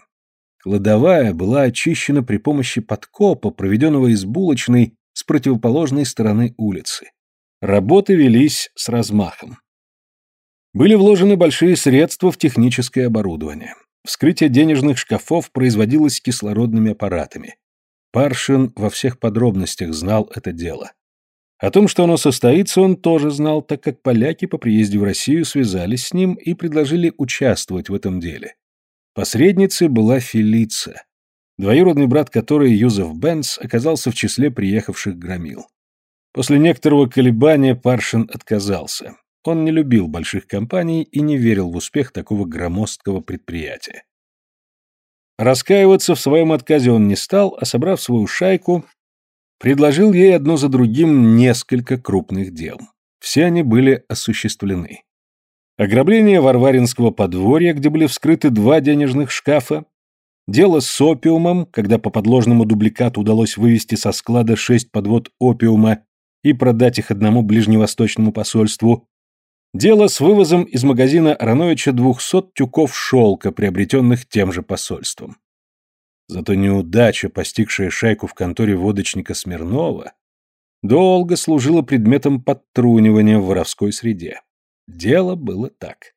Кладовая была очищена при помощи подкопа, проведенного из булочной с противоположной стороны улицы. Работы велись с размахом. Были вложены большие средства в техническое оборудование. Вскрытие денежных шкафов производилось кислородными аппаратами. Паршин во всех подробностях знал это дело. О том, что оно состоится, он тоже знал, так как поляки по приезде в Россию связались с ним и предложили участвовать в этом деле. Посредницей была Фелиция, двоюродный брат которой, Юзеф Бенц, оказался в числе приехавших громил. После некоторого колебания Паршин отказался. Он не любил больших компаний и не верил в успех такого громоздкого предприятия. Раскаиваться в своем отказе он не стал, а собрав свою шайку, предложил ей одно за другим несколько крупных дел. Все они были осуществлены. Ограбление Варваринского подворья, где были вскрыты два денежных шкафа, Дело с опиумом, когда по подложному дубликату удалось вывести со склада шесть подвод опиума и продать их одному ближневосточному посольству. Дело с вывозом из магазина Рановича двухсот тюков шелка, приобретенных тем же посольством. Зато неудача, постигшая шайку в конторе водочника Смирнова, долго служила предметом подтрунивания в воровской среде. Дело было так.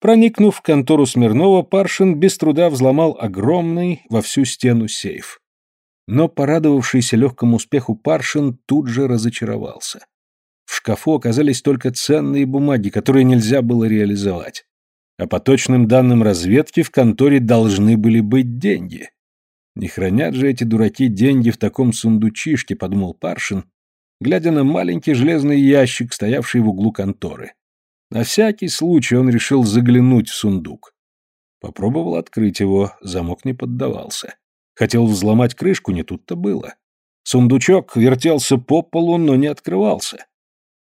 Проникнув в контору Смирнова, Паршин без труда взломал огромный во всю стену сейф. Но порадовавшийся легкому успеху Паршин тут же разочаровался. В шкафу оказались только ценные бумаги, которые нельзя было реализовать. А по точным данным разведки в конторе должны были быть деньги. Не хранят же эти дураки деньги в таком сундучишке, подумал Паршин, глядя на маленький железный ящик, стоявший в углу конторы. На всякий случай он решил заглянуть в сундук. Попробовал открыть его, замок не поддавался. Хотел взломать крышку, не тут-то было. Сундучок вертелся по полу, но не открывался.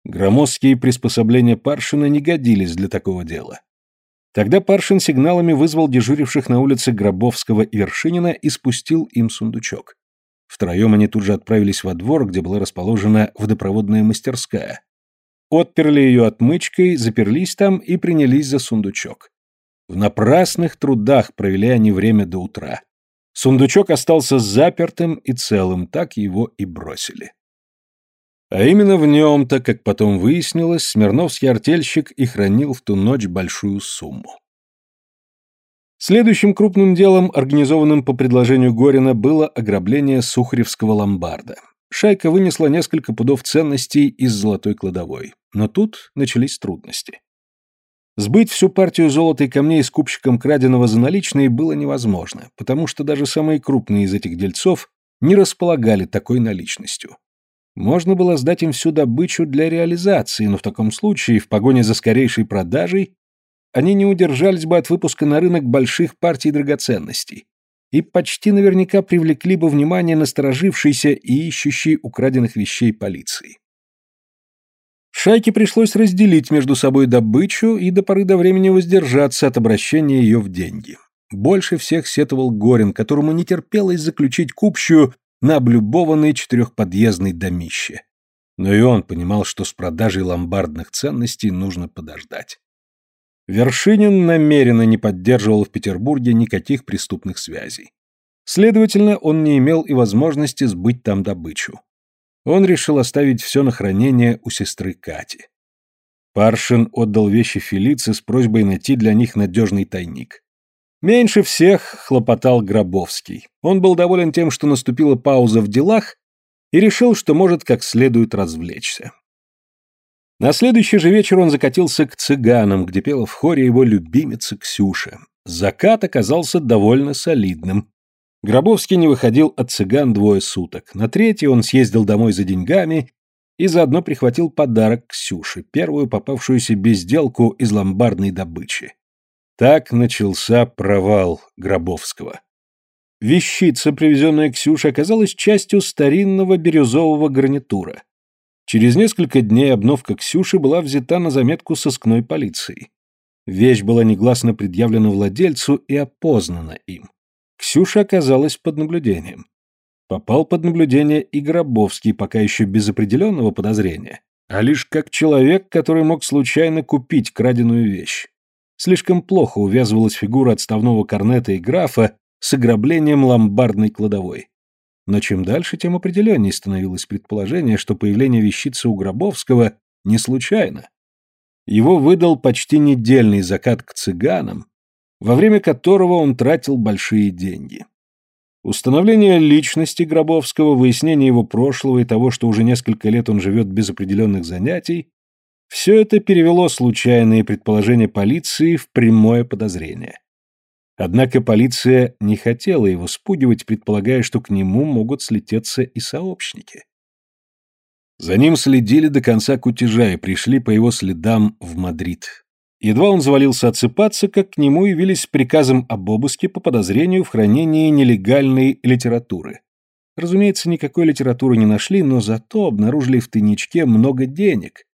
Громоздкие приспособления Паршина не годились для такого дела. Тогда Паршин сигналами вызвал дежуривших на улице Гробовского и Вершинина и спустил им сундучок. Втроем они тут же отправились во двор, где была расположена водопроводная мастерская, Отперли ее отмычкой, заперлись там и принялись за сундучок. В напрасных трудах провели они время до утра. Сундучок остался запертым и целым, так его и бросили. А именно в нем-то, как потом выяснилось, Смирновский артельщик и хранил в ту ночь большую сумму. Следующим крупным делом, организованным по предложению Горина, было ограбление Сухаревского ломбарда. Шайка вынесла несколько пудов ценностей из золотой кладовой. Но тут начались трудности. Сбыть всю партию золота и камней скупщикам краденого за наличные было невозможно, потому что даже самые крупные из этих дельцов не располагали такой наличностью. Можно было сдать им всю добычу для реализации, но в таком случае, в погоне за скорейшей продажей, они не удержались бы от выпуска на рынок больших партий драгоценностей и почти наверняка привлекли бы внимание насторожившейся и ищущей украденных вещей полиции. Шайке пришлось разделить между собой добычу и до поры до времени воздержаться от обращения ее в деньги. Больше всех сетовал Горин, которому не терпелось заключить купщую на облюбованный четырехподъездный домище. Но и он понимал, что с продажей ломбардных ценностей нужно подождать. Вершинин намеренно не поддерживал в Петербурге никаких преступных связей. Следовательно, он не имел и возможности сбыть там добычу. Он решил оставить все на хранение у сестры Кати. Паршин отдал вещи Фелице с просьбой найти для них надежный тайник. Меньше всех хлопотал Гробовский. Он был доволен тем, что наступила пауза в делах, и решил, что может как следует развлечься. На следующий же вечер он закатился к цыганам, где пела в хоре его любимица Ксюша. Закат оказался довольно солидным. Гробовский не выходил от цыган двое суток. На третий он съездил домой за деньгами и заодно прихватил подарок Ксюше, первую попавшуюся безделку из ломбардной добычи. Так начался провал Гробовского. Вещица, привезенная Ксюше, оказалась частью старинного бирюзового гарнитура. Через несколько дней обновка Ксюши была взята на заметку сыскной полицией. Вещь была негласно предъявлена владельцу и опознана им. Ксюша оказалась под наблюдением. Попал под наблюдение и Гробовский, пока еще без определенного подозрения, а лишь как человек, который мог случайно купить краденую вещь. Слишком плохо увязывалась фигура отставного корнета и графа с ограблением ломбардной кладовой. Но чем дальше, тем определеннее становилось предположение, что появление вещицы у Гробовского не случайно. Его выдал почти недельный закат к цыганам, во время которого он тратил большие деньги. Установление личности Гробовского, выяснение его прошлого и того, что уже несколько лет он живет без определенных занятий, все это перевело случайные предположения полиции в прямое подозрение. Однако полиция не хотела его спугивать, предполагая, что к нему могут слететься и сообщники. За ним следили до конца кутежа и пришли по его следам в Мадрид. Едва он завалился отсыпаться, как к нему явились приказом об обыске по подозрению в хранении нелегальной литературы. Разумеется, никакой литературы не нашли, но зато обнаружили в тайничке много денег,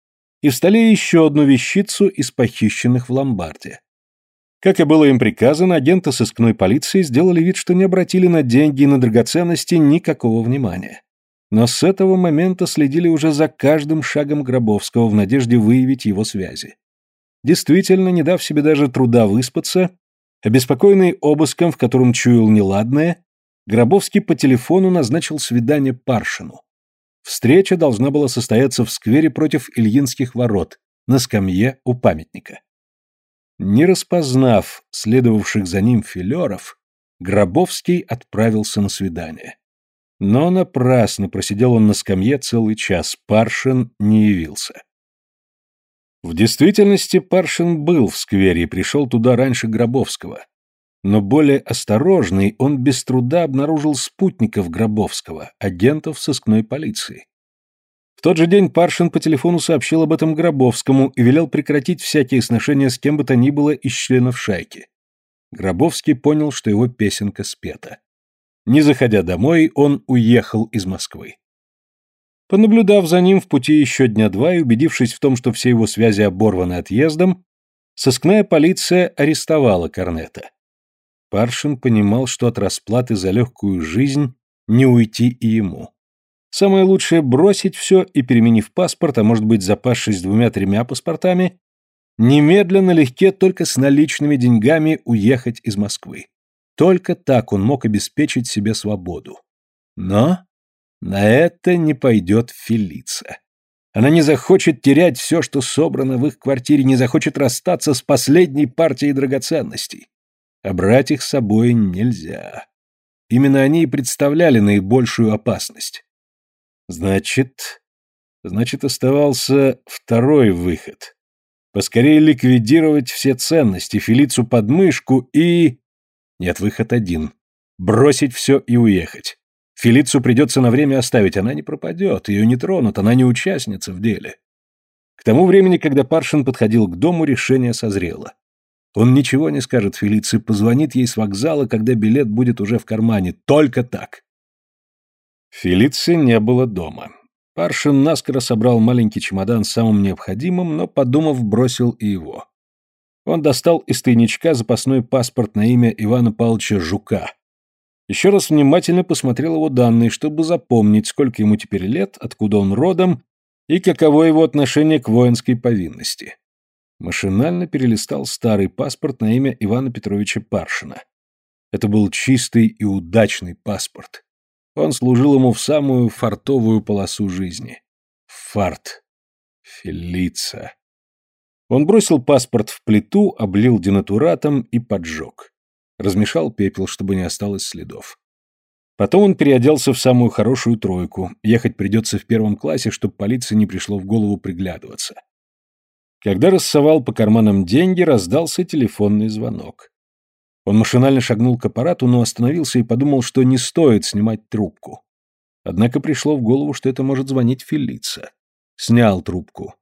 и в столе еще одну вещицу из похищенных в ломбарде. Как и было им приказано, агенты сыскной полиции сделали вид, что не обратили на деньги и на драгоценности никакого внимания. Но с этого момента следили уже за каждым шагом Гробовского в надежде выявить его связи. Действительно, не дав себе даже труда выспаться, обеспокоенный обыском, в котором чуял неладное, Гробовский по телефону назначил свидание Паршину. Встреча должна была состояться в сквере против Ильинских ворот, на скамье у памятника. Не распознав следовавших за ним филеров, Гробовский отправился на свидание. Но напрасно просидел он на скамье целый час, Паршин не явился. В действительности Паршин был в сквере и пришел туда раньше Гробовского. Но более осторожный он без труда обнаружил спутников Гробовского, агентов сыскной полиции. В тот же день Паршин по телефону сообщил об этом Гробовскому и велел прекратить всякие сношения с кем бы то ни было из членов шайки. Гробовский понял, что его песенка спета. Не заходя домой, он уехал из Москвы. Понаблюдав за ним в пути еще дня два и убедившись в том, что все его связи оборваны отъездом, сыскная полиция арестовала Корнета. Паршин понимал, что от расплаты за легкую жизнь не уйти и ему. Самое лучшее бросить все и, переменив паспорт, а может быть запасшись двумя-тремя паспортами, немедленно легке только с наличными деньгами уехать из Москвы. Только так он мог обеспечить себе свободу. Но на это не пойдет Фелица. Она не захочет терять все, что собрано в их квартире, не захочет расстаться с последней партией драгоценностей. А брать их с собой нельзя. Именно они и представляли наибольшую опасность. Значит, значит, оставался второй выход. Поскорее ликвидировать все ценности, Фелицу под мышку и... Нет, выход один. Бросить все и уехать. Фелицу придется на время оставить, она не пропадет, ее не тронут, она не участница в деле. К тому времени, когда Паршин подходил к дому, решение созрело. Он ничего не скажет Фелиции, позвонит ей с вокзала, когда билет будет уже в кармане. Только так. Фелиции не было дома. Паршин наскоро собрал маленький чемодан с самым необходимым, но, подумав, бросил и его. Он достал из тайничка запасной паспорт на имя Ивана Павловича Жука. Еще раз внимательно посмотрел его данные, чтобы запомнить, сколько ему теперь лет, откуда он родом и каково его отношение к воинской повинности. Машинально перелистал старый паспорт на имя Ивана Петровича Паршина. Это был чистый и удачный паспорт. Он служил ему в самую фартовую полосу жизни. Фарт. Фелица. Он бросил паспорт в плиту, облил денатуратом и поджег. Размешал пепел, чтобы не осталось следов. Потом он переоделся в самую хорошую тройку. Ехать придется в первом классе, чтобы полиции не пришло в голову приглядываться. Когда рассовал по карманам деньги, раздался телефонный звонок. Он машинально шагнул к аппарату, но остановился и подумал, что не стоит снимать трубку. Однако пришло в голову, что это может звонить Фелица. Снял трубку.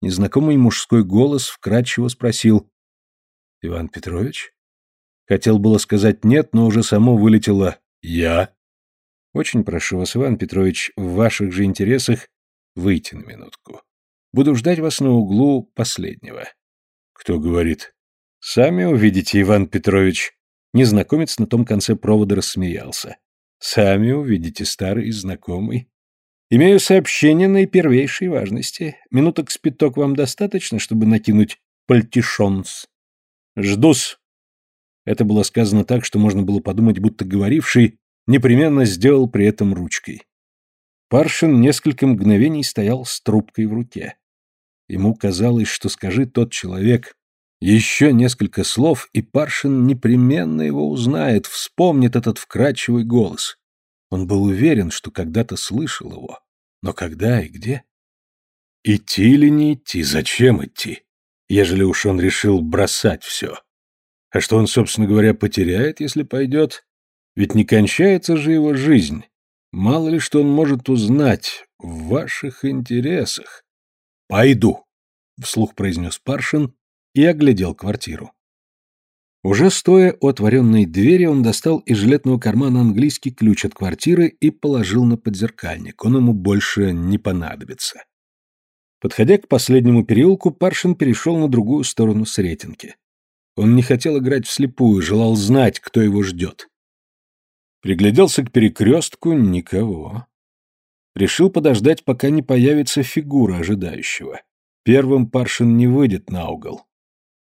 Незнакомый мужской голос вкрадчиво спросил. «Иван Петрович?» Хотел было сказать «нет», но уже само вылетело «я». «Очень прошу вас, Иван Петрович, в ваших же интересах выйти на минутку. Буду ждать вас на углу последнего. Кто говорит? Сами увидите, Иван Петрович. Незнакомец на том конце провода рассмеялся. Сами увидите, старый знакомый. Имею сообщение наипервейшей важности. Минуток с пяток вам достаточно, чтобы накинуть пальтишонс? Ждус. Это было сказано так, что можно было подумать, будто говоривший непременно сделал при этом ручкой. Паршин несколько мгновений стоял с трубкой в руке. Ему казалось, что скажи тот человек еще несколько слов, и Паршин непременно его узнает, вспомнит этот вкрадчивый голос. Он был уверен, что когда-то слышал его. Но когда и где? Идти или не идти? Зачем идти? Ежели уж он решил бросать все. А что он, собственно говоря, потеряет, если пойдет? Ведь не кончается же его жизнь. Мало ли что он может узнать в ваших интересах. «Пойду», — вслух произнес Паршин и оглядел квартиру. Уже стоя у отворенной двери, он достал из жилетного кармана английский ключ от квартиры и положил на подзеркальник. Он ему больше не понадобится. Подходя к последнему переулку, Паршин перешел на другую сторону Сретенки. Он не хотел играть вслепую, желал знать, кто его ждет. Пригляделся к перекрестку — никого. Решил подождать, пока не появится фигура ожидающего. Первым Паршин не выйдет на угол.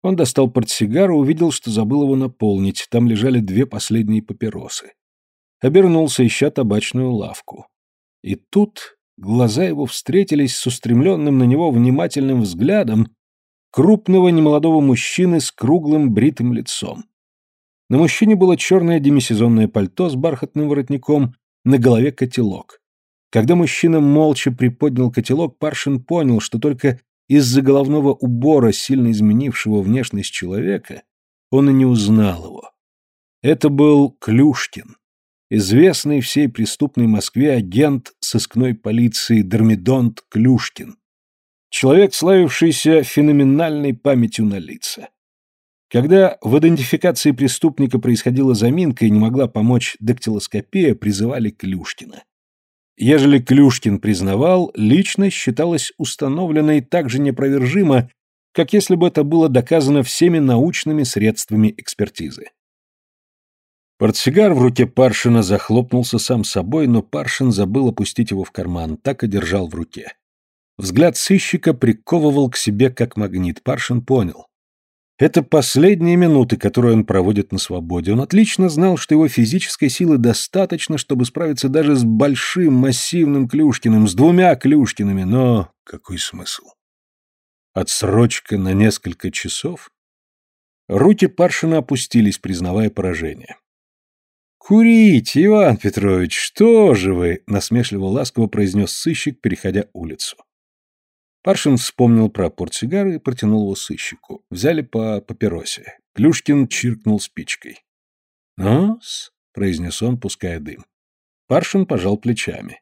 Он достал портсигар и увидел, что забыл его наполнить, там лежали две последние папиросы. Обернулся, ища табачную лавку. И тут глаза его встретились с устремленным на него внимательным взглядом крупного немолодого мужчины с круглым бритым лицом. На мужчине было черное демисезонное пальто с бархатным воротником, на голове котелок. Когда мужчина молча приподнял котелок, Паршин понял, что только из-за головного убора, сильно изменившего внешность человека, он и не узнал его. Это был Клюшкин, известный всей преступной Москве агент сыскной полиции Дормидонт Клюшкин. Человек, славившийся феноменальной памятью на лица. Когда в идентификации преступника происходила заминка и не могла помочь дактилоскопия, призывали Клюшкина. Ежели Клюшкин признавал, личность считалась установленной так же непровержимо, как если бы это было доказано всеми научными средствами экспертизы. Портсигар в руке Паршина захлопнулся сам собой, но Паршин забыл опустить его в карман, так и держал в руке. Взгляд сыщика приковывал к себе как магнит. Паршин понял. Это последние минуты, которые он проводит на свободе. Он отлично знал, что его физической силы достаточно, чтобы справиться даже с большим массивным Клюшкиным, с двумя Клюшкиными, но какой смысл? Отсрочка на несколько часов? Руки Паршина опустились, признавая поражение. «Курить, Иван Петрович, что же вы?» — насмешливо ласково произнес сыщик, переходя улицу. Паршин вспомнил про портсигар и протянул его сыщику. Взяли по папиросе. Клюшкин чиркнул спичкой. «Ну-с», — произнес он, пуская дым. Паршин пожал плечами.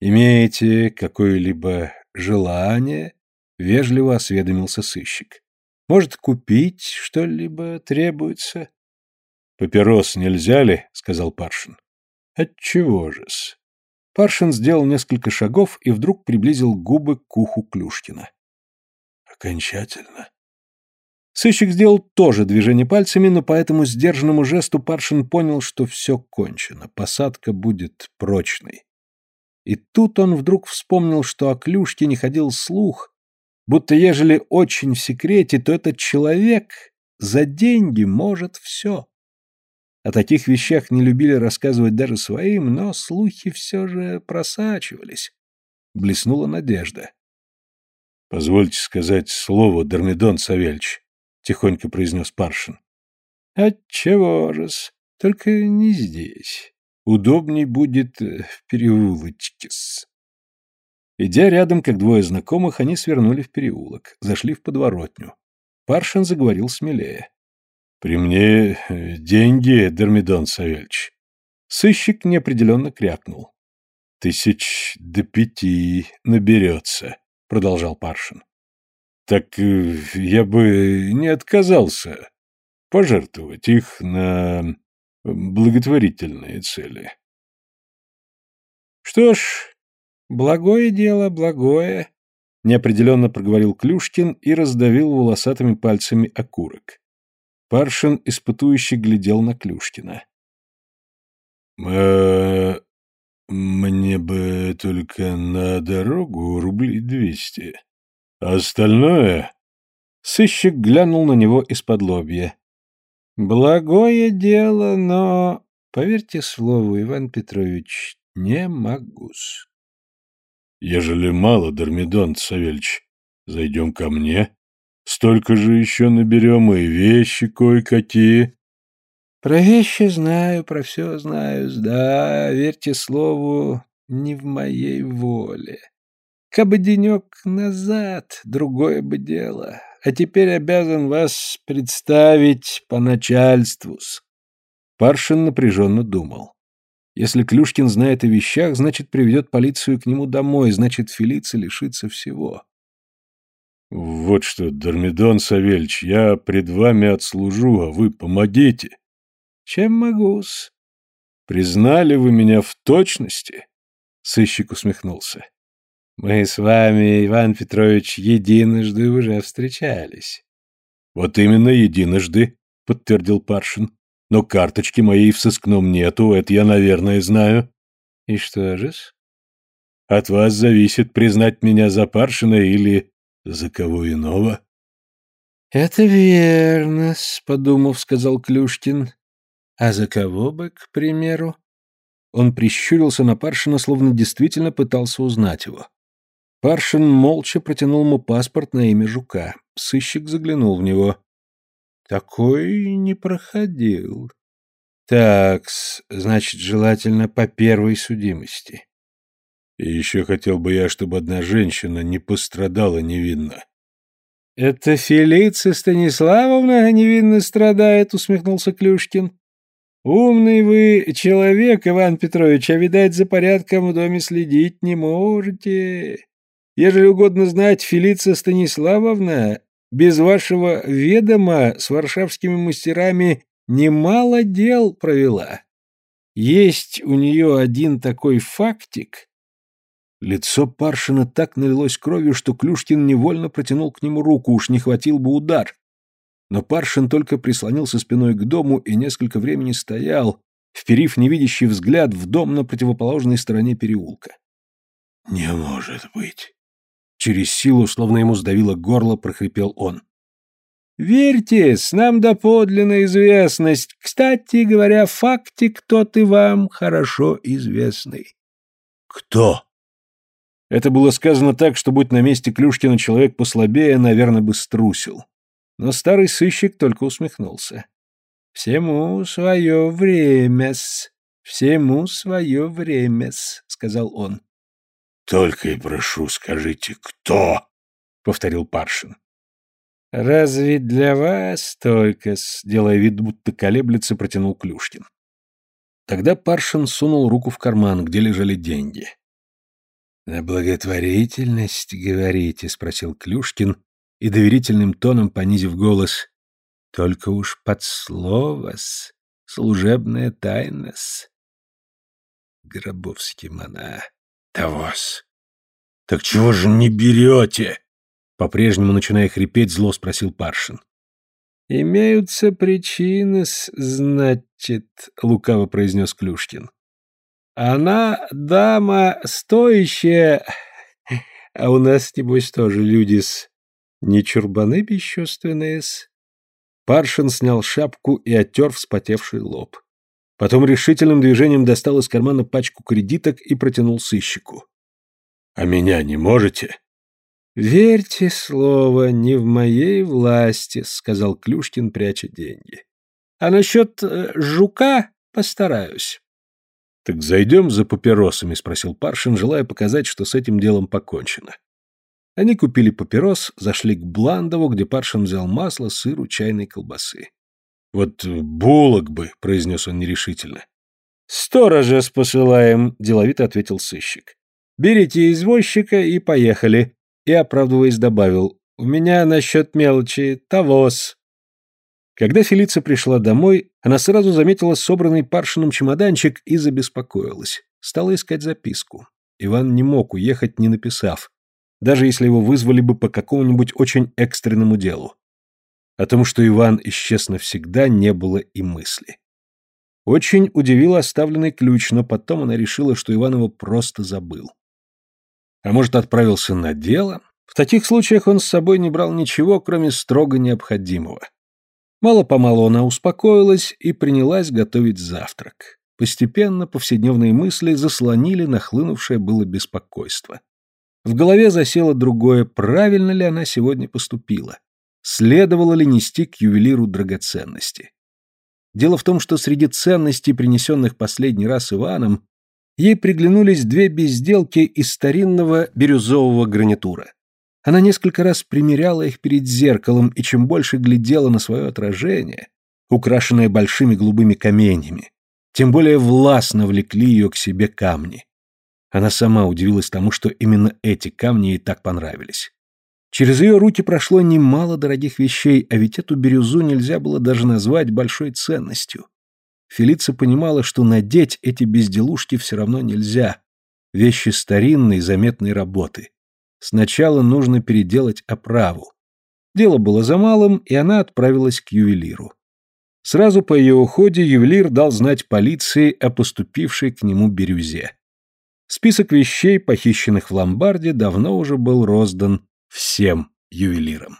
«Имеете какое-либо желание?» — вежливо осведомился сыщик. «Может, купить что-либо требуется?» «Папирос нельзя ли?» — сказал Паршин. «Отчего же-с?» Паршин сделал несколько шагов и вдруг приблизил губы к уху Клюшкина. «Окончательно». Сыщик сделал тоже движение пальцами, но по этому сдержанному жесту Паршин понял, что все кончено, посадка будет прочной. И тут он вдруг вспомнил, что о Клюшкине ходил слух, будто ежели очень в секрете, то этот человек за деньги может все. О таких вещах не любили рассказывать даже своим, но слухи все же просачивались. Блеснула надежда. — Позвольте сказать слово, Дормидон Савельич, — тихонько произнес Паршин. — Отчего же-с, только не здесь. Удобней будет э, в переулочке-с. Идя рядом, как двое знакомых, они свернули в переулок, зашли в подворотню. Паршин заговорил смелее. При мне э, деньги, Дермидон Савельич. Сыщик неопределенно крякнул. Тысяч до пяти наберется, продолжал Паршин. Так э, я бы не отказался пожертвовать их на благотворительные цели. Что ж, благое дело, благое, неопределенно проговорил Клюшкин и раздавил волосатыми пальцами окурок. Паршин испытующе глядел на Клюшкина. «Э, «Мне бы только на дорогу рублей двести. А остальное...» Сыщик глянул на него из-под лобья. «Благое дело, но, поверьте слову, Иван Петрович, не могу-с». «Ежели мало, Дормидон Савельич, зайдем ко мне, Столько же еще наберем и вещи кое-какие. Про вещи знаю, про все знаю, да, верьте слову, не в моей воле. Кабы денек назад, другое бы дело. А теперь обязан вас представить по начальству-с. Паршин напряженно думал. Если Клюшкин знает о вещах, значит, приведет полицию к нему домой, значит, Фелица лишится всего. Вот что, Дормидон Савельич, я пред вами отслужу, а вы помогите. Чем могу-с? Признали вы меня в точности? Сыщик усмехнулся. Мы с вами, Иван Петрович, единожды уже встречались. Вот именно единожды, подтвердил Паршин. Но карточки моей в сыскном нету, это я, наверное, знаю. И что же-с? От вас зависит признать меня за Паршина или за кого иного? Это верно, подумав, сказал Клюшкин. А за кого бы, к примеру? Он прищурился на Паршина, словно действительно пытался узнать его. Паршин молча протянул ему паспорт на имя Жука. Сыщик заглянул в него. Такой не проходил. Такс, значит, желательно по первой судимости. И еще хотел бы я, чтобы одна женщина не пострадала невинно. — Это Фелиция Станиславовна невинно страдает, — усмехнулся Клюшкин. — Умный вы человек, Иван Петрович, а, видать, за порядком в доме следить не можете. Ежели угодно знать, Фелиция Станиславовна без вашего ведома с варшавскими мастерами немало дел провела. Есть у нее один такой фактик, Лицо Паршина так налилось кровью, что Клюшкин невольно протянул к нему руку, уж не хватил бы удар. Но Паршин только прислонился спиной к дому и несколько времени стоял, вперив невидящий взгляд в дом на противоположной стороне переулка. «Не может быть!» Через силу, словно ему сдавило горло, прохрипел он. «Верьте, с нам доподлинна известность. Кстати говоря, фактик тот и вам хорошо известный». «Кто?» Это было сказано так, что, будь на месте Клюшкина человек послабее, наверное, бы струсил. Но старый сыщик только усмехнулся. «Всему свое время-с, всему свое время-с», — сказал он. «Только и прошу, скажите, кто?» — повторил Паршин. «Разве для вас только-с?» — делая вид, будто колеблется, протянул Клюшкин. Тогда Паршин сунул руку в карман, где лежали деньги. «На благотворительность, говорите?» — спросил Клюшкин и доверительным тоном, понизив голос. «Только уж под слово-с, служебная тайна-с». Гробовский мана. Тавос. Так чего же не берете? По-прежнему, начиная хрипеть, зло спросил Паршин. «Имеются причины, значит», — лукаво произнес Клюшкин. «Она дама стоящая, а у нас, небось, тоже люди-с, не чурбаны бесчувственные-с». Паршин снял шапку и оттер вспотевший лоб. Потом решительным движением достал из кармана пачку кредиток и протянул сыщику. «А меня не можете?» «Верьте слово, не в моей власти», — сказал Клюшкин, пряча деньги. «А насчет э, жука постараюсь». «Так зайдем за папиросами?» — спросил Паршин, желая показать, что с этим делом покончено. Они купили папирос, зашли к Бландову, где Паршин взял масло, сыру, чайной колбасы. «Вот булок бы», — произнес он нерешительно. «Сторожа спосылаем», — деловито ответил сыщик. «Берите извозчика и поехали и, оправдываясь, добавил «У меня насчет мелочи тавос». Когда Фелица пришла домой, она сразу заметила собранный Паршином чемоданчик и забеспокоилась. Стала искать записку. Иван не мог уехать, не написав, даже если его вызвали бы по какому-нибудь очень экстренному делу. О том, что Иван исчез навсегда, не было и мысли. Очень удивил оставленный ключ, но потом она решила, что Иван его просто забыл. А может, отправился на дело? В таких случаях он с собой не брал ничего, кроме строго необходимого. Мало-помалу она успокоилась и принялась готовить завтрак. Постепенно повседневные мысли заслонили нахлынувшее было беспокойство. В голове засело другое, правильно ли она сегодня поступила. Следовало ли нести к ювелиру драгоценности? Дело в том, что среди ценностей, принесенных последний раз Иваном, ей приглянулись две безделки из старинного бирюзового гранитура. Она несколько раз примеряла их перед зеркалом, и чем больше глядела на свое отражение, украшенное большими голубыми каменьями, тем более властно влекли ее к себе камни. Она сама удивилась тому, что именно эти камни ей так понравились. Через ее руки прошло немало дорогих вещей, а ведь эту бирюзу нельзя было даже назвать большой ценностью. Фелица понимала, что надеть эти безделушки все равно нельзя. Вещи старинной, заметной работы. Сначала нужно переделать оправу. Дело было за малым, и она отправилась к ювелиру. Сразу по ее уходе ювелир дал знать полиции о поступившей к нему бирюзе. Список вещей, похищенных в ломбарде, давно уже был роздан всем ювелирам.